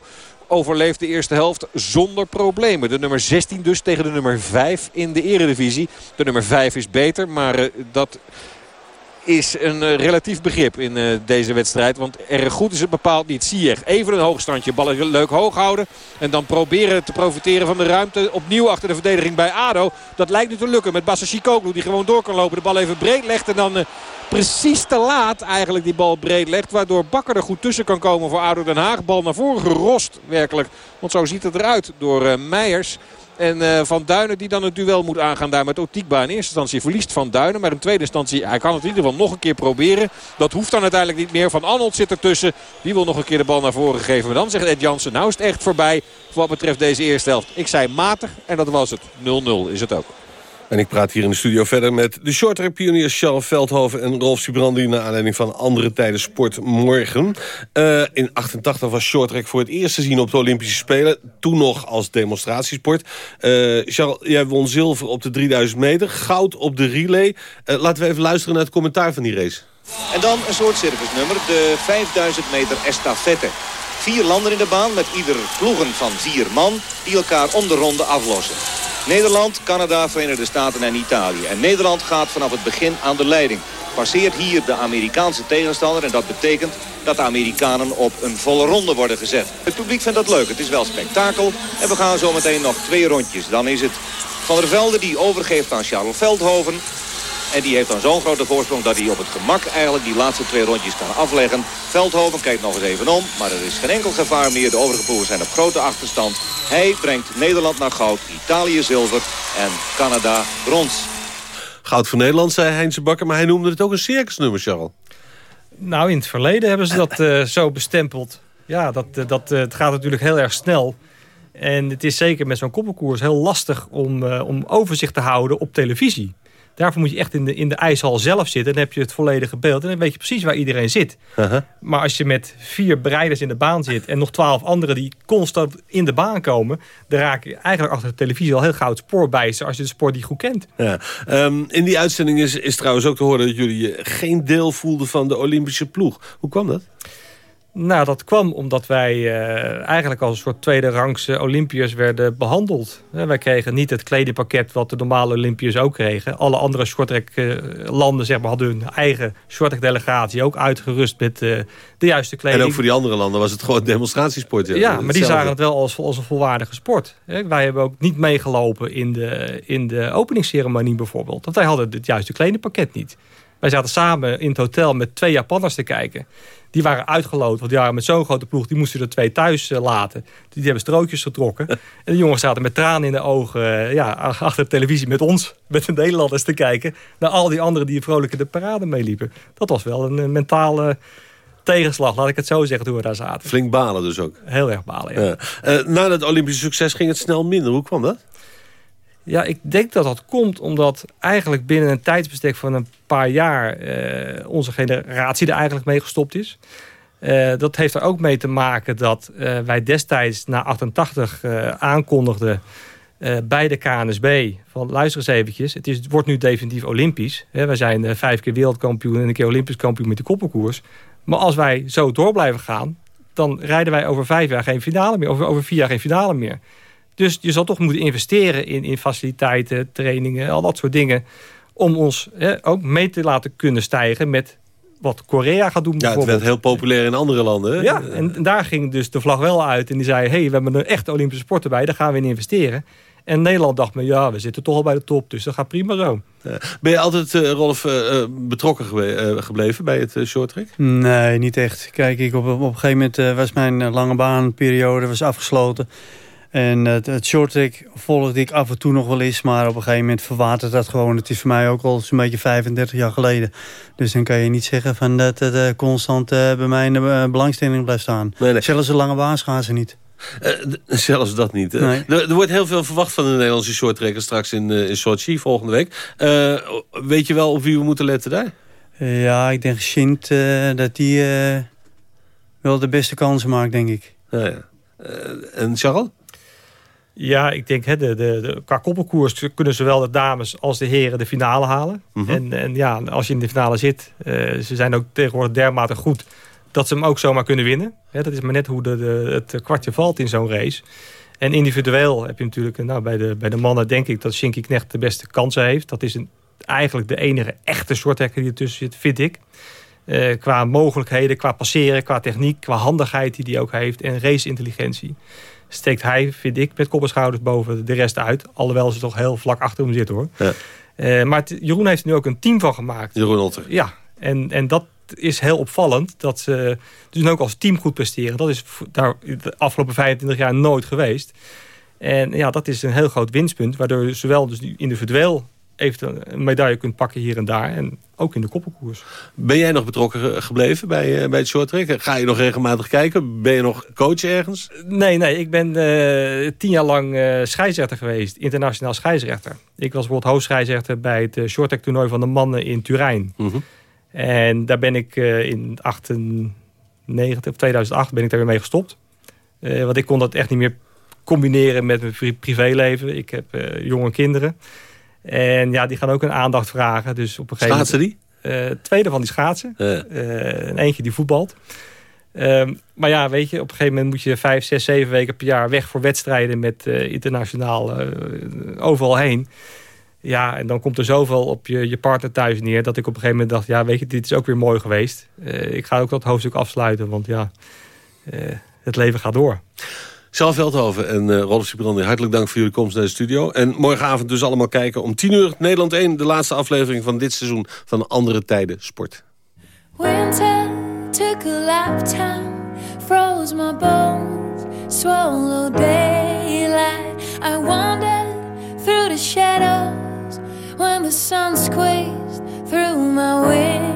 overleeft de eerste helft zonder problemen. De nummer 16 dus tegen de nummer 5 in de eredivisie. De nummer 5 is beter, maar uh, dat is een uh, relatief begrip in uh, deze wedstrijd. Want erg goed is het bepaald niet. Ziyech even een hoogstandje. Ballen leuk hoog houden. En dan proberen te profiteren van de ruimte. Opnieuw achter de verdediging bij ADO. Dat lijkt nu te lukken met Bassa Chikoglu. Die gewoon door kan lopen. De bal even breed legt. En dan uh, precies te laat eigenlijk die bal breed legt. Waardoor Bakker er goed tussen kan komen voor ADO Den Haag. Bal naar voren gerost werkelijk. Want zo ziet het eruit door Meijers. En uh, Van Duinen die dan het duel moet aangaan daar met Otikba. In eerste instantie verliest Van Duinen. Maar in tweede instantie, hij kan het in ieder geval nog een keer proberen. Dat hoeft dan uiteindelijk niet meer. Van Arnold zit ertussen. Die wil nog een keer de bal naar voren geven. Maar dan zegt Ed Jansen, nou is het echt voorbij wat betreft deze eerste helft. Ik zei matig en dat was het. 0-0 is het ook. En ik praat hier in de studio verder met de shorttrack pioniers Charles Veldhoven en Rolf Sibrandi... naar aanleiding van andere tijden sport morgen. Uh, in 88 was shorttrack voor het eerst te zien op de Olympische Spelen. Toen nog als demonstratiesport. Uh, Charles, jij won zilver op de 3000 meter. Goud op de relay. Uh, laten we even luisteren naar het commentaar van die race. En dan een soort circusnummer. De 5000 meter estafette. Vier landen in de baan met ieder ploegen van vier man... die elkaar om de ronde aflossen. Nederland, Canada, Verenigde Staten en Italië. En Nederland gaat vanaf het begin aan de leiding. Passeert hier de Amerikaanse tegenstander en dat betekent dat de Amerikanen op een volle ronde worden gezet. Het publiek vindt dat leuk, het is wel spektakel en we gaan zo meteen nog twee rondjes. Dan is het Van der Velde die overgeeft aan Charles Veldhoven. En die heeft dan zo'n grote voorsprong dat hij op het gemak eigenlijk die laatste twee rondjes kan afleggen. Veldhoven kijkt nog eens even om, maar er is geen enkel gevaar meer. De overige ploegen zijn op grote achterstand. Hij brengt Nederland naar goud, Italië zilver en Canada brons. Goud voor Nederland, zei Heinze Bakker, maar hij noemde het ook een circusnummer, Charles. Nou, in het verleden hebben ze dat uh, zo bestempeld. Ja, dat, eh, dat, eh, het gaat natuurlijk heel erg snel. En het is zeker met zo'n koppelkoers heel lastig om, eh, om overzicht te houden op televisie. Daarvoor moet je echt in de, in de ijshal zelf zitten. Dan heb je het volledige beeld. En dan weet je precies waar iedereen zit. Maar als je met vier bereiders in de baan zit... en nog twaalf anderen die constant in de baan komen... dan raak je eigenlijk achter de televisie al heel gauw het spoor bijster... als je de sport niet goed kent. Ja. Ehm, in die uitzending is, is trouwens ook te horen... dat jullie geen deel voelden van de Olympische ploeg. Hoe kwam dat? Nou, dat kwam omdat wij eh, eigenlijk als een soort tweede rangse Olympiërs werden behandeld. Eh, wij kregen niet het kledingpakket wat de normale Olympiërs ook kregen. Alle andere shorttrack-landen zeg maar, hadden hun eigen shorttrack-delegatie ook uitgerust met eh, de juiste kleding. En ook voor die andere landen was het gewoon demonstratiesport. Ja, ja maar die zagen het wel als, als een volwaardige sport. Wij hebben ook niet meegelopen in de, in de openingsceremonie bijvoorbeeld. Want wij hadden het juiste kledingpakket niet. Wij zaten samen in het hotel met twee Japanners te kijken. Die waren uitgeloot, want die waren met zo'n grote ploeg... die moesten er twee thuis eh, laten. Die hebben strootjes getrokken. en de jongens zaten met tranen in de ogen... Uh, ja, achter de televisie met ons, met de Nederlanders te kijken... naar al die anderen die vrolijk in de parade meeliepen. Dat was wel een, mentale tegenslag, laat ik het zo zeggen, toen we daar zaten. Flink balen dus ook. Heel erg balen, ja. ja. Uh, na het Olympische succes ging het snel minder. Hoe kwam dat? Ja, ik denk dat dat komt omdat eigenlijk binnen een tijdsbestek van een paar jaar... Uh, onze generatie er eigenlijk mee gestopt is. Uh, dat heeft er ook mee te maken dat uh, wij destijds na 88 aankondigden... bij de KNSB van luister eens eventjes, het, is, wordt nu definitief olympisch. Hè, wij zijn vijf keer wereldkampioen en een keer olympisch kampioen met de koppelkoers. Maar als wij zo door blijven gaan, dan rijden wij over vijf jaar geen finale meer. Of over vier jaar geen finale meer. Dus je zal toch moeten investeren in, in faciliteiten, trainingen, al dat soort dingen. Om ons hè, ook mee te laten kunnen stijgen met wat Korea gaat doen. Ja, het werd heel populair in andere landen. Hè? Ja, en daar ging dus de vlag wel uit. En die zei, hey, we hebben een echte Olympische sport erbij. Daar gaan we in investeren. En Nederland dacht me, ja, we zitten toch al bij de top. Dus dat gaat prima zo. Ben je altijd, uh, Rolf, uh, betrokken gebleven bij het uh, shorttrack? Nee, niet echt. Kijk, ik op, op een gegeven moment was mijn lange baanperiode was afgesloten. En het, het shorttrack volgde ik af en toe nog wel eens. Maar op een gegeven moment verwatert dat gewoon. Het is voor mij ook al zo'n beetje 35 jaar geleden. Dus dan kan je niet zeggen van dat het uh, constant uh, bij mij in de uh, belangstelling blijft staan. Nee, nee. Zelfs een lange baas gaan ze niet. zelfs dat niet. Nee. Er, er, wordt heel veel verwacht van de Nederlandse shorttrekker straks in, in Sochi volgende week. weet je wel op wie we moeten letten daar? ja, ik denk Sint dat die wel de beste kansen maakt, denk ik. Ja, ja. en Charles? Ja, ik denk hè, de, de, de, qua koppelkoers kunnen zowel de dames als de heren de finale halen. Mm -hmm. en, en ja, als je in de finale zit, uh, ze zijn ook tegenwoordig dermate goed dat ze hem ook zomaar kunnen winnen. Hè, dat is maar net hoe de, de, het kwartje valt in zo'n race. En individueel heb je natuurlijk, nou, bij, de, bij de mannen denk ik dat Shinky Knecht de beste kansen heeft. Dat is een, eigenlijk de enige echte shorthacker die ertussen zit, vind ik. Uh, qua mogelijkheden, qua passeren, qua techniek, qua handigheid die hij ook heeft en race-intelligentie steekt hij, vind ik, met kop en schouders boven de rest uit. Alhoewel ze toch heel vlak achter hem zitten hoor. Ja. Uh, maar Jeroen heeft er nu ook een team van gemaakt. Jeroen Otter. Ja, en, en dat is heel opvallend. Dat ze dus ook als team goed presteren. Dat is daar de afgelopen 25 jaar nooit geweest. En ja, dat is een heel groot winstpunt. Waardoor zowel dus individueel eventueel een medaille kunt pakken hier en daar. En ook in de koppelkoers. Ben jij nog betrokken gebleven bij, bij het shorttrack? Ga je nog regelmatig kijken? Ben je nog coach ergens? Nee, nee. Ik ben uh, tien jaar lang uh, scheidsrechter geweest. Internationaal scheidsrechter. Ik was bijvoorbeeld hoofdscheidsrechter bij het uh, shorttrack toernooi van de mannen in Turijn. Mm -hmm. En daar ben ik in 98, of 2008 ben ik daar weer mee gestopt. want ik kon dat echt niet meer combineren met mijn privéleven. Ik heb jonge kinderen. En ja, die gaan ook een aandacht vragen. Dus op een gegeven schaatsen die? Uh, tweede van die schaatsen. Ja. Uh, en eentje die voetbalt. Um, maar ja, weet je, op een gegeven moment moet je vijf, zes, zeven weken per jaar weg voor wedstrijden met uh, internationaal overal heen. Ja, en dan komt er zoveel op je, je partner thuis neer dat ik op een gegeven moment dacht, ja, weet je, dit is ook weer mooi geweest. ik ga ook dat hoofdstuk afsluiten, want ja, het leven gaat door. Charles Veldhoven en uh, Rolf Sibrandi, hartelijk dank voor jullie komst naar de studio. En morgenavond dus allemaal kijken om 10 uur Nederland 1... de laatste aflevering van dit seizoen van Andere Tijden Sport. Winter took a lifetime, my bones, daylight. I wandered through the shadows when the sun squeezed through my window.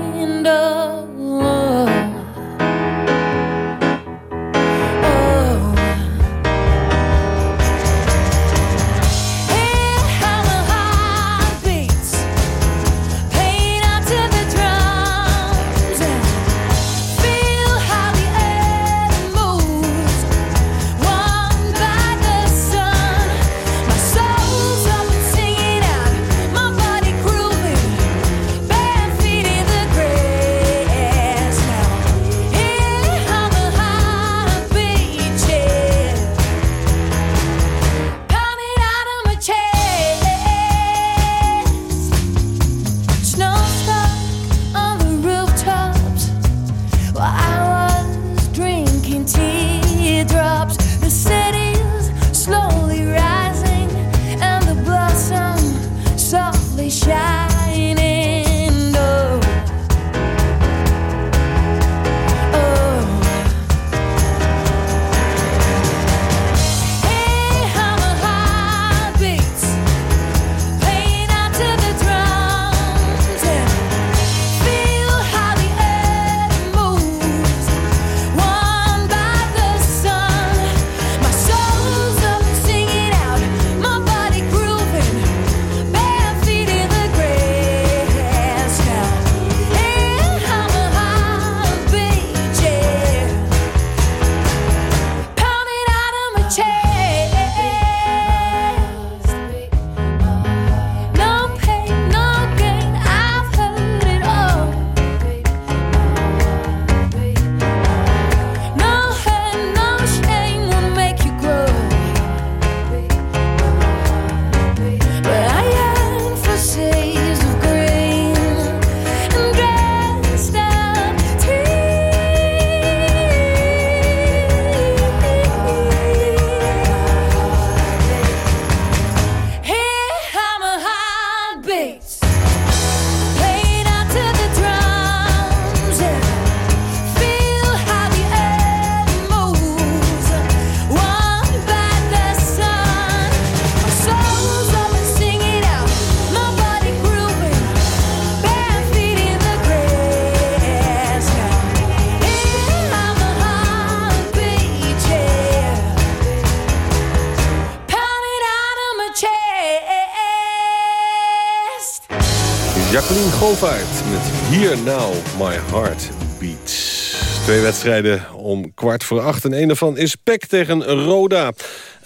Jacqueline Govaert met Here Now My Heart Beats. Twee wedstrijden om kwart voor acht. En een daarvan is PEC tegen Roda.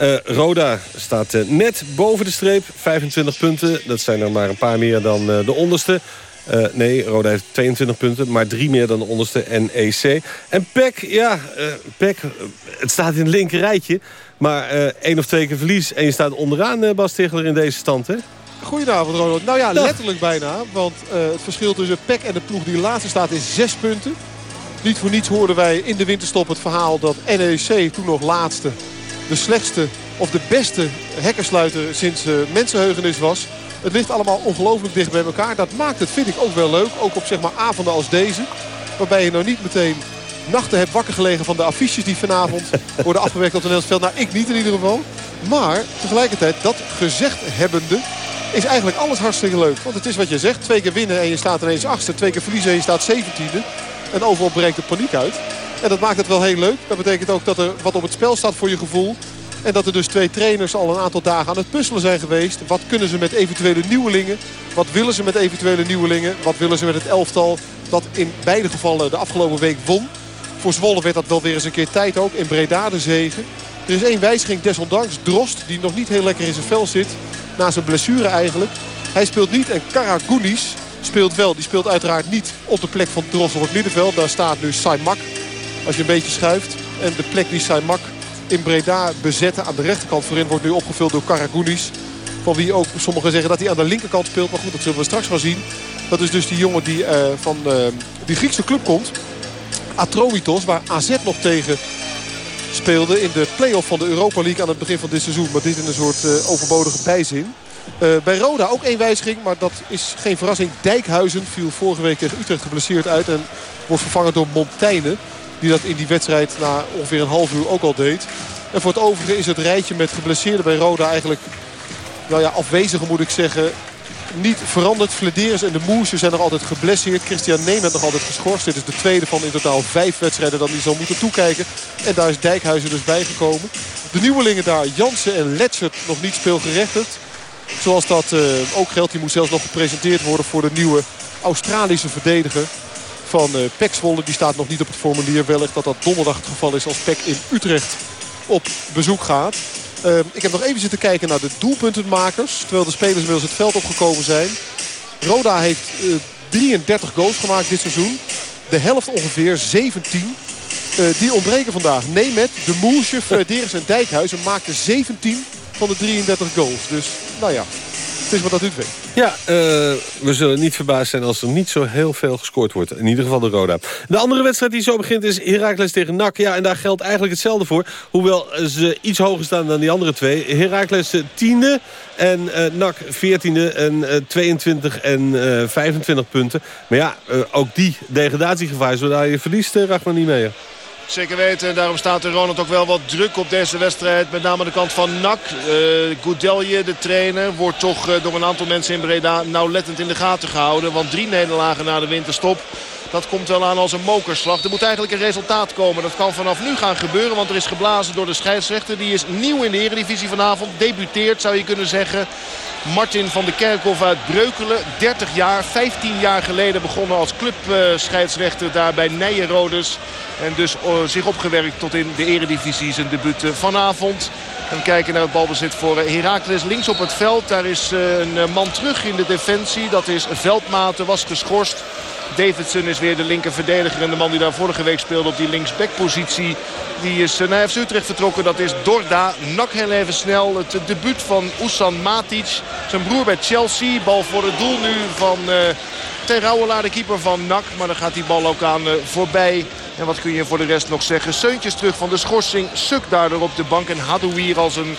Uh, Roda staat uh, net boven de streep. 25 punten. Dat zijn er maar een paar meer dan uh, de onderste. nee, Roda heeft 22 punten, maar drie meer dan de onderste NEC. En PEC, ja, PEC, het staat in het linker rijtje. Maar één of twee keer verlies en je staat onderaan, Bas Tichler, in deze stand, hè? Goedenavond Ronald. Nou ja, letterlijk bijna. Want uh, het verschil tussen PEC en de ploeg die laatste staat is zes punten. Niet voor niets hoorden wij in de winterstop het verhaal dat NEC toen nog laatste... de slechtste of de beste hekkersluiter sinds uh, mensenheugenis was. Het ligt allemaal ongelooflijk dicht bij elkaar. Dat maakt het, vind ik, ook wel leuk. Ook op zeg maar, avonden als deze. Waarbij je nou niet meteen nachten hebt wakker gelegen van de affiches die vanavond worden afgewerkt op het veld. Nou, ik niet in ieder geval. Maar tegelijkertijd, dat gezegd hebbende is eigenlijk alles hartstikke leuk. Want het is wat je zegt. Twee keer winnen en je staat ineens achtste. Twee keer verliezen en je staat zeventiende. En overal breekt de paniek uit. En dat maakt het wel heel leuk. Dat betekent ook dat er wat op het spel staat voor je gevoel. En dat er dus twee trainers al een aantal dagen aan het puzzelen zijn geweest. Wat kunnen ze met eventuele nieuwelingen? Wat willen ze met eventuele nieuwelingen? Wat willen ze met het elftal dat in beide gevallen de afgelopen week won? Voor Zwolle werd dat wel weer eens een keer tijd ook. In Breda de zegen. Er is één wijziging desondanks. Drost die nog niet heel lekker in zijn vel zit. Na zijn blessure eigenlijk. Hij speelt niet en Karagounis speelt wel. Die speelt uiteraard niet op de plek van Drost op het middenveld. Daar staat nu Saimak. Als je een beetje schuift. En de plek die Saimak in Breda bezette aan de rechterkant voorin wordt nu opgevuld door Karagounis. Van wie ook sommigen zeggen dat hij aan de linkerkant speelt. Maar goed, dat zullen we straks gaan zien. Dat is dus die jongen die uh, van uh, die Griekse club komt. Atromitos, waar AZ nog tegen speelde in de play-off van de Europa League aan het begin van dit seizoen. Maar dit in een soort uh, overbodige bijzin. Uh, bij Roda ook één wijziging, maar dat is geen verrassing. Dijkhuizen viel vorige week tegen Utrecht geblesseerd uit en wordt vervangen door Montaigne. Die dat in die wedstrijd na ongeveer een half uur ook al deed. En voor het overige is het rijtje met geblesseerden bij Roda eigenlijk nou ja, afwezigen moet ik zeggen niet veranderd. Flederis en de Moesje zijn nog altijd geblesseerd. Christian Neemt nog altijd geschorst. Dit is de tweede van in totaal vijf wedstrijden dan die zal moeten toekijken. En daar is Dijkhuizen dus bijgekomen. De nieuwelingen daar, Jansen en Letchert, nog niet speelgerechtigd. Zoals dat uh, ook geldt. Die moet zelfs nog gepresenteerd worden voor de nieuwe Australische verdediger van uh, Pek Zwolle. Die staat nog niet op het formulier. Wellicht dat dat donderdag het geval is als Pek in Utrecht op bezoek gaat. Uh, ik heb nog even zitten kijken naar de doelpuntenmakers. Terwijl de spelers inmiddels het veld opgekomen zijn. Roda heeft uh, 33 goals gemaakt dit seizoen. De helft ongeveer, 17. Uh, die ontbreken vandaag. Nemet, De Moesje, Frederis en Dijkhuizen maakten 17 van de 33 goals. Dus nou ja, is wat dat u weet. Ja, uh, we zullen niet verbaasd zijn als er niet zo heel veel gescoord wordt. In ieder geval de Roda. De andere wedstrijd die zo begint is Heracles tegen NAC. Ja, en daar geldt eigenlijk hetzelfde voor. Hoewel ze iets hoger staan dan die andere twee. Heracles eh, tiende en uh, NAC veertiende en uh, 22 en 25 punten. Maar ja, ook die degradatiegevaar, zodra je verliest, uh, Rachman niet mee. Zeker weten. Daarom staat er Ronald ook wel wat druk op deze wedstrijd. Met name aan de kant van NAC. Uh, Goudelje, de trainer, wordt toch uh, door een aantal mensen in Breda nauwlettend in de gaten gehouden. Want drie nederlagen na de winterstop. Dat komt wel aan als een mokerslag. Er moet eigenlijk een resultaat komen. Dat kan vanaf nu gaan gebeuren. Want er is geblazen door de scheidsrechter. Die is nieuw in de eredivisie vanavond. Debuteert zou je kunnen zeggen. Martin van de Kerkhof uit Breukelen. 30 jaar, 15 jaar geleden begonnen als clubscheidsrechter daar bij Nijenrodes. En dus uh, zich opgewerkt tot in de eredivisie zijn debuut uh, vanavond. En kijken naar het balbezit voor uh, Heracles links op het veld. Daar is een man terug in de defensie. Dat is Veldmaten, was geschorst. Davidson is weer de linker verdediger. En de man die daar vorige week speelde op die linksbackpositie. Die is naar FC Utrecht vertrokken. Dat is Dorda. Nak heel even snel. Het debuut van Oesan Matic. Zijn broer bij Chelsea. Bal voor het doel nu van uh, Ter de keeper van Nak. Maar dan gaat die bal ook aan uh, voorbij. En wat kun je voor de rest nog zeggen? Seuntjes terug van de schorsing. Suk daardoor op de bank. En Hadouier als een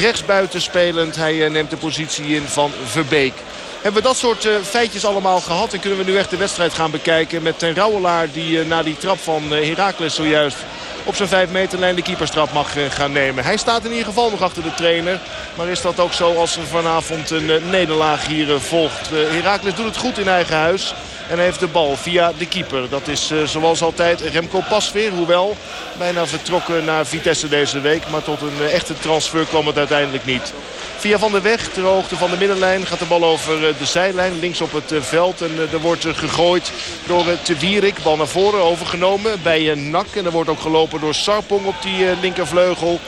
rechtsbuiten spelend. Hij neemt de positie in van Verbeek. Hebben we dat soort uh, feitjes allemaal gehad. En kunnen we nu echt de wedstrijd gaan bekijken. Met Ten Rouwelaar die uh, na die trap van uh, Heracles zojuist op zijn 5 meterlijn de keeperstrap mag gaan nemen. Hij staat in ieder geval nog achter de trainer. Maar is dat ook zo als er vanavond een nederlaag hier volgt. Heracles doet het goed in eigen huis. En heeft de bal via de keeper. Dat is uh, zoals altijd Remco Pasveer. Hoewel bijna vertrokken naar Vitesse deze week. Maar tot een uh, echte transfer kwam het uiteindelijk niet. Via Van der Weg, ter hoogte van de middenlijn, gaat de bal over uh, de zijlijn. Links op het veld. En er wordt gegooid door Te Wierik. Bal naar voren overgenomen bij Nak. En er wordt ook gelopen door Sarpong op die linkervleugel.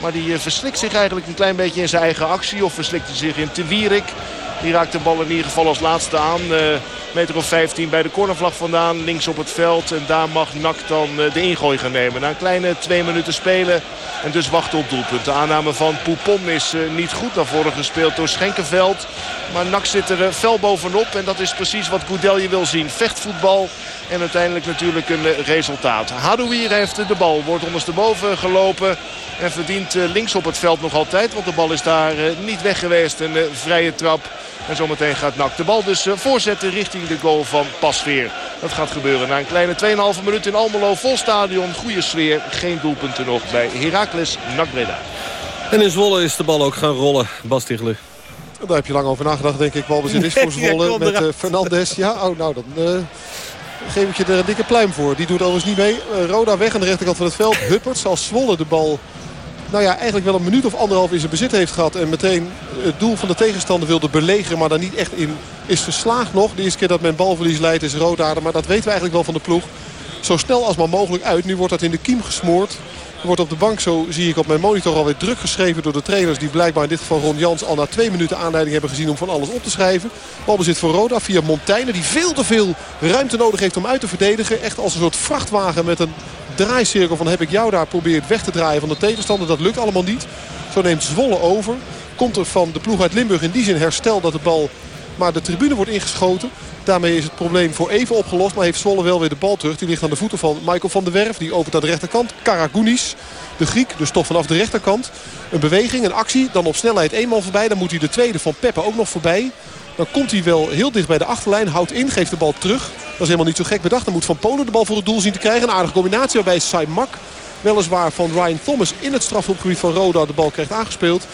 Maar die verslikt zich eigenlijk een klein beetje in zijn eigen actie. Of verslikt hij zich in Te Wierik. Die raakt de bal in ieder geval als laatste aan. Uh, meter of 15 bij de cornervlag vandaan. Links op het veld. En daar mag Nak dan uh, de ingooi gaan nemen. Na een kleine twee minuten spelen. En dus wachten op doelpunt. De aanname van Poupon is uh, niet goed. Naar voren gespeeld door Schenkenveld. Maar Nak zit er fel bovenop. En dat is precies wat Goudelje wil zien. Vechtvoetbal. En uiteindelijk natuurlijk een resultaat. Hadouier heeft de bal. Wordt ondersteboven gelopen. En verdient links op het veld nog altijd. Want de bal is daar niet weg geweest. Een vrije trap. En zometeen gaat Nak de bal dus voorzetten richting de goal van Pasveer. Dat gaat gebeuren na een kleine 2,5 minuut in Almelo. Vol stadion, goede sfeer. Geen doelpunten nog bij Heracles Nak Breda. En in Zwolle is de bal ook gaan rollen. Bas Tichler. Daar heb je lang over nagedacht, denk ik. Balbezit is voor Zwolle met uh, Fernandes. Ja, oh, nou dan... Uh, geef ik je er een dikke pluim voor. Die doet overigens niet mee. Uh, Roda weg aan de rechterkant van het veld. Hupperts als Zwolle de bal nou ja, eigenlijk wel een minuut of anderhalf in zijn bezit heeft gehad. En meteen het doel van de tegenstander wilde belegeren. Maar daar niet echt in is verslaagd nog. De eerste keer dat men balverlies leidt is Roodaarde. Maar dat weten we eigenlijk wel van de ploeg. Zo snel als maar mogelijk uit. Nu wordt dat in de kiem gesmoord. Er wordt op de bank, zo zie ik op mijn monitor alweer druk geschreven door de trainers. Die blijkbaar in dit geval Ron Jans al na twee minuten aanleiding hebben gezien om van alles op te schrijven. Balbezit voor Roda via Montaigne die veel te veel ruimte nodig heeft om uit te verdedigen. Echt als een soort vrachtwagen met een draaicirkel van heb ik jou daar probeert weg te draaien van de tegenstander. Dat lukt allemaal niet. Zo neemt Zwolle over. Komt er van de ploeg uit Limburg in die zin herstel dat de bal maar de tribune wordt ingeschoten. Daarmee is het probleem voor even opgelost. Maar heeft Zwolle wel weer de bal terug. Die ligt aan de voeten van Michael van der Werf. Die opent aan de rechterkant. Karagounis, de Griek. Dus toch vanaf de rechterkant. Een beweging, een actie. Dan op snelheid eenmaal voorbij. Dan moet hij de tweede van Peppe ook nog voorbij. Dan komt hij wel heel dicht bij de achterlijn. Houdt in, geeft de bal terug. Dat is helemaal niet zo gek bedacht. Dan moet Van Polen de bal voor het doel zien te krijgen. Een aardige combinatie waarbij Saimak weliswaar van Ryan Thomas in het strafhofgebied van Roda de bal krijgt aangespeeld.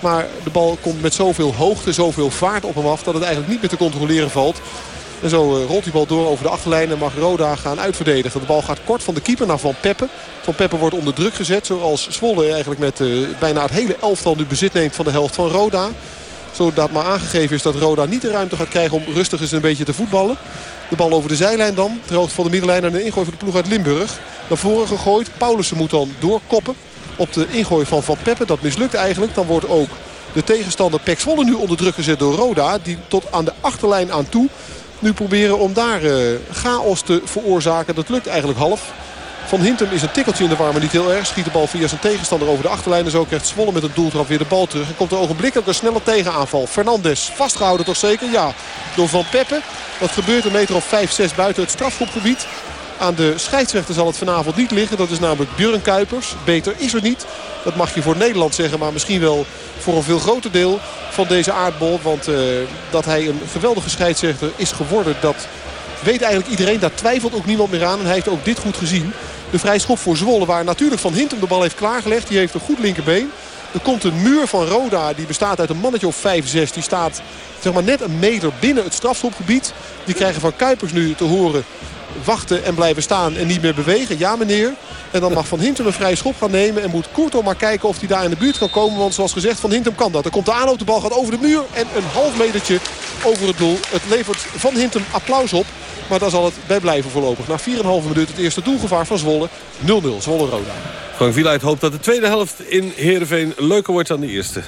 Maar de bal komt met zoveel hoogte, zoveel vaart op hem af... dat het eigenlijk niet meer te controleren valt. En zo uh, rolt die bal door over de achterlijn en mag Roda gaan uitverdedigen. De bal gaat kort van de keeper naar Van Peppe. Van Peppe wordt onder druk gezet. Zoals Zwolle eigenlijk met uh, bijna het hele elftal nu bezit neemt van de helft van Roda. Zodat maar aangegeven is dat Roda niet de ruimte gaat krijgen om rustig eens een beetje te voetballen. De bal over de zijlijn dan. Ter hoogte van de middenlijn en een ingooi voor de ploeg uit Limburg. Naar voren gegooid. Paulussen moet dan doorkoppen op de ingooi van Van Peppe. Dat mislukt eigenlijk. Dan wordt ook de tegenstander Pek Zwolle nu onder druk gezet door Roda. Die tot aan de achterlijn aan toe nu proberen om daar uh, chaos te veroorzaken. Dat lukt eigenlijk half. Van Hintem is een tikkeltje in de war, maar niet heel erg. Schiet de bal via zijn tegenstander over de achterlijn. En zo krijgt Zwolle met een doeltrap weer de bal terug. En komt er ogenblikkelijk een snelle tegenaanval. Fernandes vastgehouden toch zeker? Ja, door Van Peppe. Dat gebeurt een meter of 5-6 buiten het strafgroepgebied. Aan de scheidsrechter zal het vanavond niet liggen. Dat is namelijk Björn Kuipers. Beter is er niet. Dat mag je voor Nederland zeggen. Maar misschien wel voor een veel groter deel van deze aardbol. Want uh, dat hij een geweldige scheidsrechter is geworden. Dat weet eigenlijk iedereen. Daar twijfelt ook niemand meer aan. En hij heeft ook dit goed gezien. De vrij schop voor Zwolle. Waar natuurlijk Van Hintem de bal heeft klaargelegd. Die heeft een goed linkerbeen. Er komt een muur van Roda. Die bestaat uit een mannetje of 5-6. Die staat zeg maar, net een meter binnen het strafschopgebied. Die krijgen van Kuipers nu te horen wachten en blijven staan en niet meer bewegen? Ja meneer. En dan mag Van Hintem een vrije schop gaan nemen. En moet Koerton maar kijken of hij daar in de buurt kan komen. Want zoals gezegd, Van Hintem kan dat. Er komt de aanloop, de bal gaat over de muur. En een half metertje over het doel. Het levert Van Hintem applaus op. Maar daar zal het bij blijven voorlopig. Na 4,5 minuut het eerste doelgevaar van Zwolle. 0-0, Zwolle-Roda. Frank Wieluid hoopt dat de tweede helft in Heerenveen leuker wordt dan de eerste.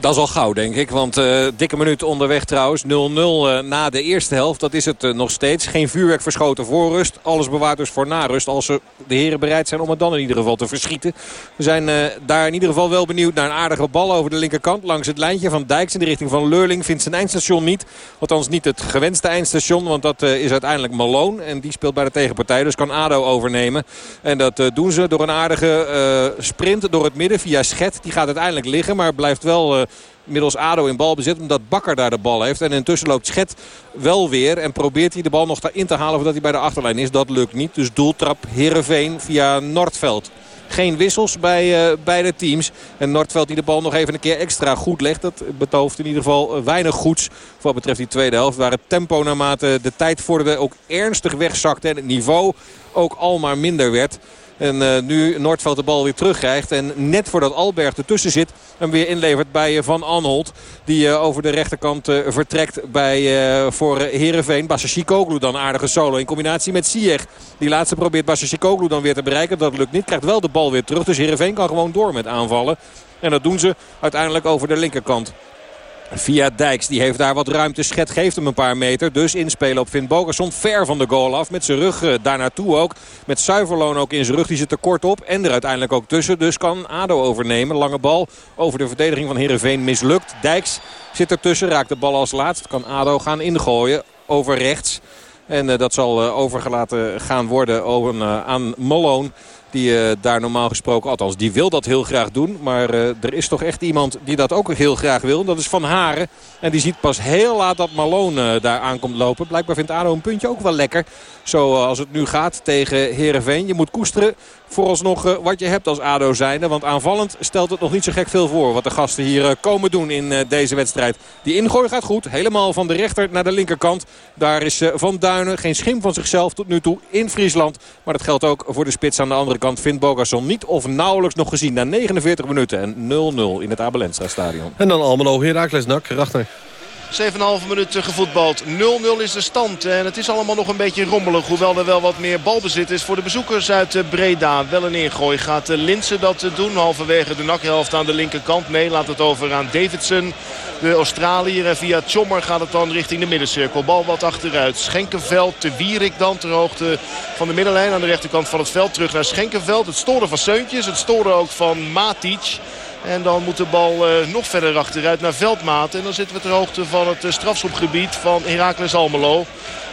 Dat is al gauw, denk ik. Want uh, dikke minuut onderweg trouwens. 0-0 uh, na de eerste helft. Dat is het uh, nog steeds. Geen vuurwerk verschoten voor rust. Alles bewaard dus voor narust. Als ze, de heren bereid zijn om het dan in ieder geval te verschieten. We zijn daar in ieder geval wel benieuwd naar een aardige bal over de linkerkant. Langs het lijntje van Dijks in de richting van Leurling. Vindt zijn eindstation niet. Althans niet het gewenste eindstation. Want dat is uiteindelijk Malone. En die speelt bij de tegenpartij. Dus kan ADO overnemen. En dat doen ze door een aardige sprint door het midden via Schet. Die gaat uiteindelijk liggen. Maar blijft wel middels ADO in balbezit. Omdat Bakker daar de bal heeft. En intussen loopt Schet wel weer. En probeert hij de bal nog daarin te halen voordat hij bij de achterlijn is. Dat lukt niet. Dus doeltrap Heerenveen via Noordveld. Geen wissels bij uh, beide teams. En Noordveld die de bal nog even een keer extra goed legt. Dat betooft in ieder geval weinig goeds. Wat betreft die tweede helft. Waar het tempo naarmate de tijd vorderde ook ernstig wegzakte. En het niveau ook al maar minder werd. En uh, nu Noordveld de bal weer terugkrijgt. En net voordat Alberg ertussen zit. Hem weer inlevert bij Van Anholt. Die uh, over de rechterkant vertrekt bij, voor Heerenveen. Basashikoglu dan aardige solo in combinatie met Sieg. Die laatste probeert Basashikoglu dan weer te bereiken. Dat lukt niet. Krijgt wel de bal weer terug. Dus Heerenveen kan gewoon door met aanvallen. En dat doen ze uiteindelijk over de linkerkant. Via Dijks, die heeft daar wat ruimte. Schet geeft hem een paar meter. Dus inspelen op Finn Bogerson. Ver van de goal af. Met zijn rug uh, daar naartoe ook. Met Zuiverloon ook in zijn rug. Die zit er kort op. En er uiteindelijk ook tussen. Dus kan ADO overnemen. Lange bal over de verdediging van Heerenveen mislukt. Dijks zit ertussen. Raakt de bal als laatst. Kan ADO gaan ingooien. Over rechts. En uh, dat zal uh, overgelaten gaan worden aan Malone. Die uh, daar normaal gesproken, althans die wil dat heel graag doen. Maar uh, er is toch echt iemand die dat ook heel graag wil. Dat is Van Haren. En die ziet pas heel laat dat Malone uh, daar aankomt lopen. Blijkbaar vindt Ado een puntje ook wel lekker. Zoals het nu gaat tegen Heerenveen. Je moet koesteren vooralsnog uh, wat je hebt als ADO zijnde. Want aanvallend stelt het nog niet zo gek veel voor. Wat de gasten hier uh, komen doen in uh, deze wedstrijd. Die ingooi gaat goed. Helemaal van de rechter naar de linkerkant. Daar is Van Duinen geen schim van zichzelf tot nu toe in Friesland. Maar dat geldt ook voor de spits aan de andere kant. Vindt Bogasson niet of nauwelijks nog gezien. Na 49 minuten en 0-0 in het Abelensra stadion. En dan Almelo Heracles Nak. Rachter. 7,5 minuten gevoetbald. 0-0 is de stand. En het is allemaal nog een beetje rommelig. Hoewel er wel wat meer balbezit is voor de bezoekers uit Breda. Wel een ingooi. Gaat Linsen dat doen? Halverwege de nakhelft aan de linkerkant. Nee, laat het over aan Davidson. De Australiër. En via Tjommer gaat het dan richting de middencirkel. Bal wat achteruit. Schenkenveld. Te Wierik dan ter hoogte van de middenlijn. Aan de rechterkant van het veld. Terug naar Schenkenveld. Het storen van Seuntjes. Het storen ook van Matic. En dan moet de bal uh, nog verder achteruit naar Veldmaat. En dan zitten we ter hoogte van het uh, strafschopgebied van Heracles Almelo.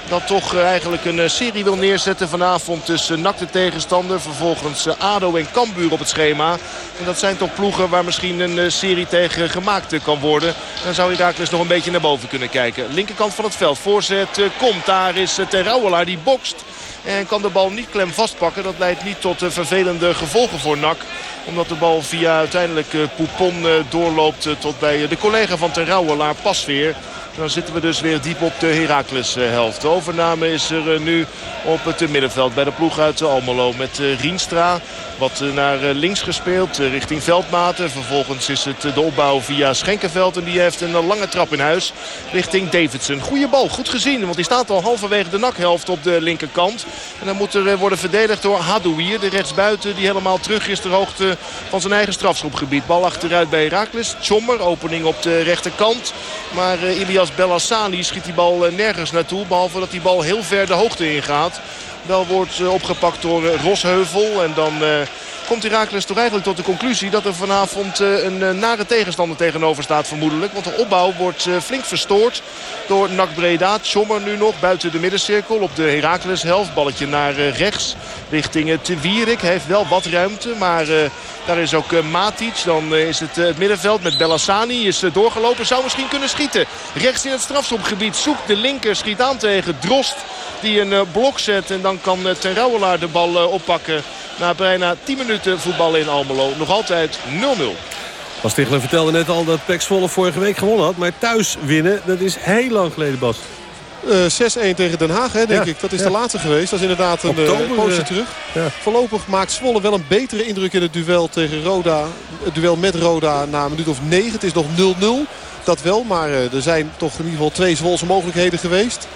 Dat toch uh, eigenlijk een serie wil neerzetten vanavond tussen NAC de tegenstander. Vervolgens ADO en Cambuur op het schema. En dat zijn toch ploegen waar misschien een serie tegen gemaakt kan worden. Dan zou Heracles nog een beetje naar boven kunnen kijken. Linkerkant van het veld. Voorzet komt. Daar is Terrouwelaar die bokst. En kan de bal niet klem vastpakken. Dat leidt niet tot vervelende gevolgen voor NAC omdat de bal via uiteindelijk uh, Poupon uh, doorloopt tot bij de collega van Terrouwelaar Pasveer. Dan zitten we dus weer diep op de Heracles helft. De overname is er nu op het middenveld bij de ploeg uit Almelo met Rienstra. Wat naar links gespeeld richting Veldmaten. Vervolgens is het de opbouw via Schenkenveld. En die heeft een lange trap in huis richting Davidson. Goede bal, goed gezien. Want die staat al halverwege de nakhelft op de linkerkant. En dan moet er worden verdedigd door Hadouier. De rechtsbuiten die helemaal terug is ter hoogte van zijn eigen strafschopgebied. Bal achteruit bij Herakles. Tjommer, opening op de rechterkant. Maar Ilias Bellassani schiet die bal nergens naartoe. Behalve dat die bal heel ver de hoogte ingaat. Wel wordt uh, opgepakt door Rosheuvel. En dan komt Herakles toch eigenlijk tot de conclusie dat er vanavond een nare tegenstander tegenover staat vermoedelijk. Want de opbouw wordt flink verstoord door Nak Breda. Tjommer nu nog buiten de middencirkel op de Herakles helft. Balletje naar rechts richting Te Wierik. Heeft wel wat ruimte, maar daar is ook Matic. Dan is het het middenveld met Bellassani. Is doorgelopen, zou misschien kunnen schieten. Rechts in het strafschopgebied zoekt de linker. Schiet aan tegen Drost die een blok zet. En dan kan Ten Rouwelaar de bal oppakken. Na bijna 10 minuten voetballen in Almelo. Nog altijd 0-0. Bas Tichler vertelde net al dat Pek Zwolle vorige week gewonnen had. Maar thuis winnen, dat is heel lang geleden, Bas. Eh 6-1 tegen Den Haag, hè, denk Ja, ik. Dat is ja. de laatste geweest. Dat is inderdaad een eh, poosje eh, terug. ja. Voorlopig maakt Zwolle wel een betere indruk in het duel tegen Roda. Het duel met Roda na een minuut of 9. Het is nog 0-0. Dat wel, maar eh, er zijn toch in ieder geval twee Zwolse mogelijkheden geweest.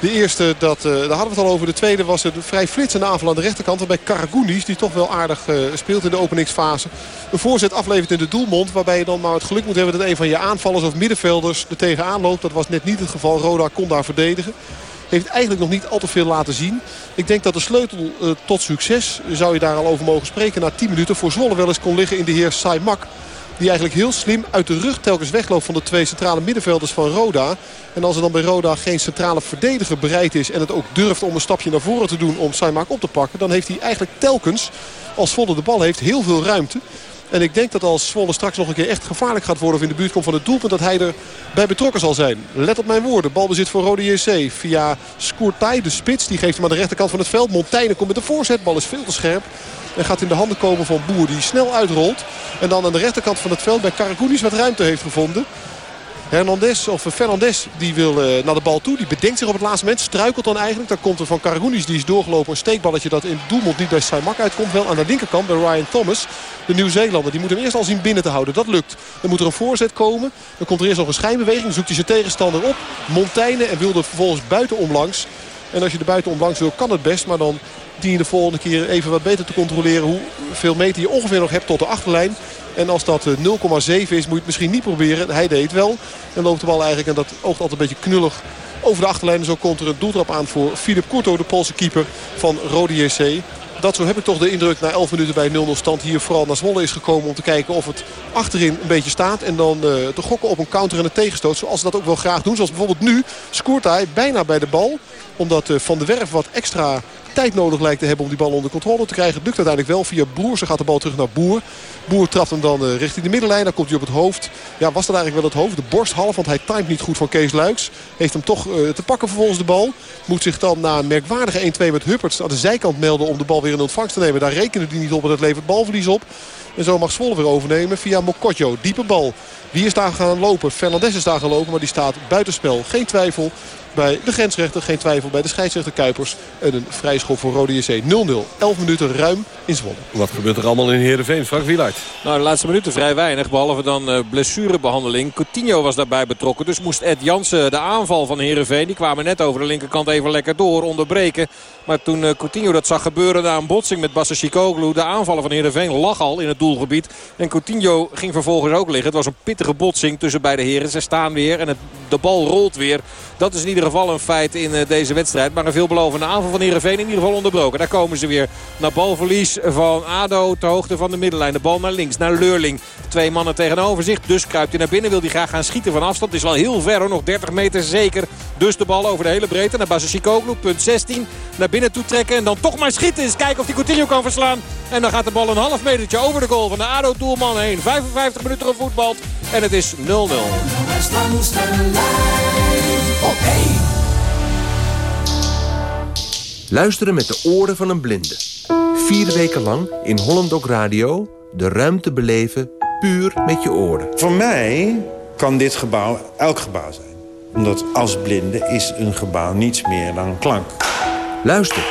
De eerste, dat, eh, daar hadden we het al over. De tweede was een vrij flitsende aanval aan de rechterkant. Waarbij Karagounis, die toch wel aardig eh, speelt in de openingsfase... een voorzet aflevert in de doelmond. Waarbij je dan maar het geluk moet hebben dat een van je aanvallers of middenvelders er tegenaan loopt. Dat was net niet het geval. Roda kon daar verdedigen. Heeft eigenlijk nog niet al te veel laten zien. Ik denk dat de sleutel eh, tot succes, zou je daar al over mogen spreken... na 10 minuten voor Zwolle wel eens kon liggen in de heer Saimak. Die eigenlijk heel slim uit de rug telkens wegloopt van de twee centrale middenvelders van Roda. En als er dan bij Roda geen centrale verdediger bereid is... en het ook durft om een stapje naar voren te doen om Saimak op te pakken... dan heeft hij eigenlijk telkens, als Zwolle de bal heeft, heel veel ruimte. En ik denk dat als Zwolle straks nog een keer echt gevaarlijk gaat worden... of in de buurt komt van het doelpunt, dat hij er bij betrokken zal zijn. Let op mijn woorden. Balbezit voor Rode JC via Skourtai, de spits. Die geeft hem aan de rechterkant van het veld. Montaigne komt met de voorzet. Bal is veel te scherp. En gaat in de handen komen van Boer die snel uitrolt. En dan aan de rechterkant van het veld bij Karagounis wat ruimte heeft gevonden. Hernandez of Fernandez die wil eh, naar de bal toe. Die bedenkt zich op het laatste moment. Struikelt dan eigenlijk. Dan komt er van Karagounis die is doorgelopen. Een steekballetje dat in doelmond niet bij Saimak uitkomt. Wel aan de linkerkant bij Ryan Thomas. De Nieuw-Zeelander. Die moet hem eerst al zien binnen te houden. Dat lukt. Dan moet er een voorzet komen. Dan komt er eerst nog een schijnbeweging. Zoekt hij zijn tegenstander op. Montaigne en wil er vervolgens buitenom langs. En als je er buitenom langs wil kan het best. Maar dan dien je de volgende keer even wat beter te controleren. Hoeveel meter je ongeveer nog hebt tot de achterlijn. En als dat eh, 0,7 is, moet je het misschien niet proberen. Hij deed het wel. En loopt de bal eigenlijk, en dat oogt altijd een beetje knullig over de achterlijn. En zo komt er een doeltrap aan voor Filip Kurto, de Poolse keeper van Rode JC. Dat zo heb ik toch de indruk na 11 minuten bij 0-0 stand hier vooral naar Zwolle is gekomen. Om te kijken of het achterin een beetje staat. En dan eh, te gokken op een counter en een tegenstoot. Zoals ze dat ook wel graag doen. Zoals bijvoorbeeld nu scoort hij bijna bij de bal. Omdat eh, Van de Werf wat extra tijd nodig lijkt te hebben om die bal onder controle te krijgen. Het lukt uiteindelijk wel via Broer. Ze gaat de bal terug naar Boer. Boer trapt hem dan eh, richting de middenlijn. Dan komt hij op het hoofd. Ja, was dat eigenlijk wel het hoofd? De borst half, want hij timed niet goed van Kees Luiks. Heeft hem toch eh, te pakken vervolgens de bal. Moet zich dan na een merkwaardige 1-2 met Hupperts aan de zijkant melden om de bal weer in ontvangst te nemen. Daar rekenen die niet op en het levert balverlies op. En zo mag Zwolle weer overnemen via Mokotjo. Diepe bal. Wie is daar gaan lopen? Fernandez is daar gaan lopen, maar die staat buitenspel. Geen twijfel bij de grensrechter. Geen twijfel bij de scheidsrechter Kuipers. En een vrije schop voor Rode JC 0-0. 11 minuten ruim in Zwolle. Wat gebeurt er allemaal in Heerenveen? Frank Wielaert. Nou, de laatste minuten vrij weinig. Behalve dan eh, blessurebehandeling. Coutinho was daarbij betrokken. Dus moest Ed Jansen de aanval van Heerenveen. Die kwamen net over de linkerkant even lekker door. Onderbreken. Maar toen eh, Coutinho dat zag gebeuren na een botsing met Bassa Chicoglu. De aanvaller van Heerenveen lag al in het doelgebied. En Coutinho ging vervolgens ook liggen. Het was een pittige botsing tussen beide heren. Ze staan weer en de bal rolt weer. Dat is in ieder geval een feit in eh, deze wedstrijd. Maar een veelbelovende aanval van Heerenveen in ieder geval onderbroken. Daar komen ze weer naar balverlies van ADO ter hoogte van de middenlijn. De bal naar links, naar Leurling. Twee mannen tegenover zich. Dus kruipt hij naar binnen. Wil hij graag gaan schieten van afstand. Het is wel heel ver hoor. Nog 30 meter zeker. Dus de bal over de hele breedte naar Basicoglu. Punt 16. Naar binnen toe trekken. En dan toch maar schieten. Eens kijken of hij Coutinho kan verslaan. En dan gaat de bal een half metertje over de goal van de ADO-doelman heen. 55 minuten gevoetbald. En het is 0-0. Op één. Luisteren met de oren van een blinde. Vier weken lang in Holland Doc Radio de ruimte beleven puur met je oren. Voor mij kan dit gebouw elk gebouw zijn. Omdat als blinde is een gebouw niets meer dan klank. Luister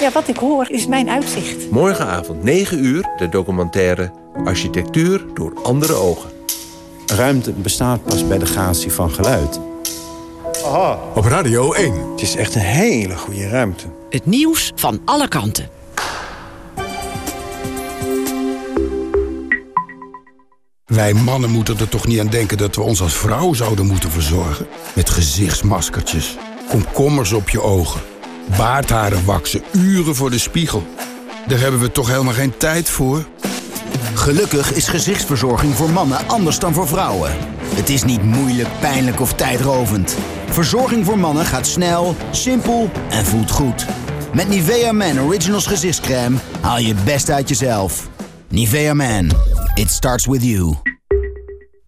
Ja, wat ik hoor is mijn uitzicht. morgenavond 9 uur de documentaire Architectuur door andere ogen. Ruimte bestaat pas bij de gratie van geluid. Aha. Op Radio 1. Het is echt een hele goede ruimte. Het nieuws van alle kanten. Wij mannen moeten er toch niet aan denken dat we ons als vrouw zouden moeten verzorgen? Met gezichtsmaskertjes, komkommers op je ogen, baardharen waksen, uren voor de spiegel. Daar hebben we toch helemaal geen tijd voor? Gelukkig is gezichtsverzorging voor mannen anders dan voor vrouwen. Het is niet moeilijk, pijnlijk of tijdrovend. Verzorging voor mannen gaat snel, simpel en voelt goed. Met Nivea Man Originals gezichtscreme haal je het best uit jezelf. Nivea Man, it starts with you.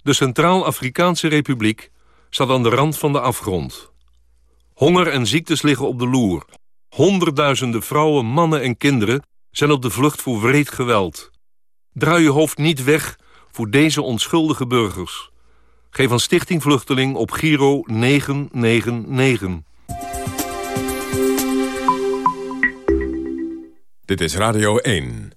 De Centraal-Afrikaanse Republiek staat aan de rand van de afgrond. Honger en ziektes liggen op de loer. Honderdduizenden vrouwen, mannen en kinderen zijn op de vlucht voor wreed geweld. Draai je hoofd niet weg voor deze onschuldige burgers. Geef aan Stichting Vluchteling op Giro 999. Dit is Radio 1.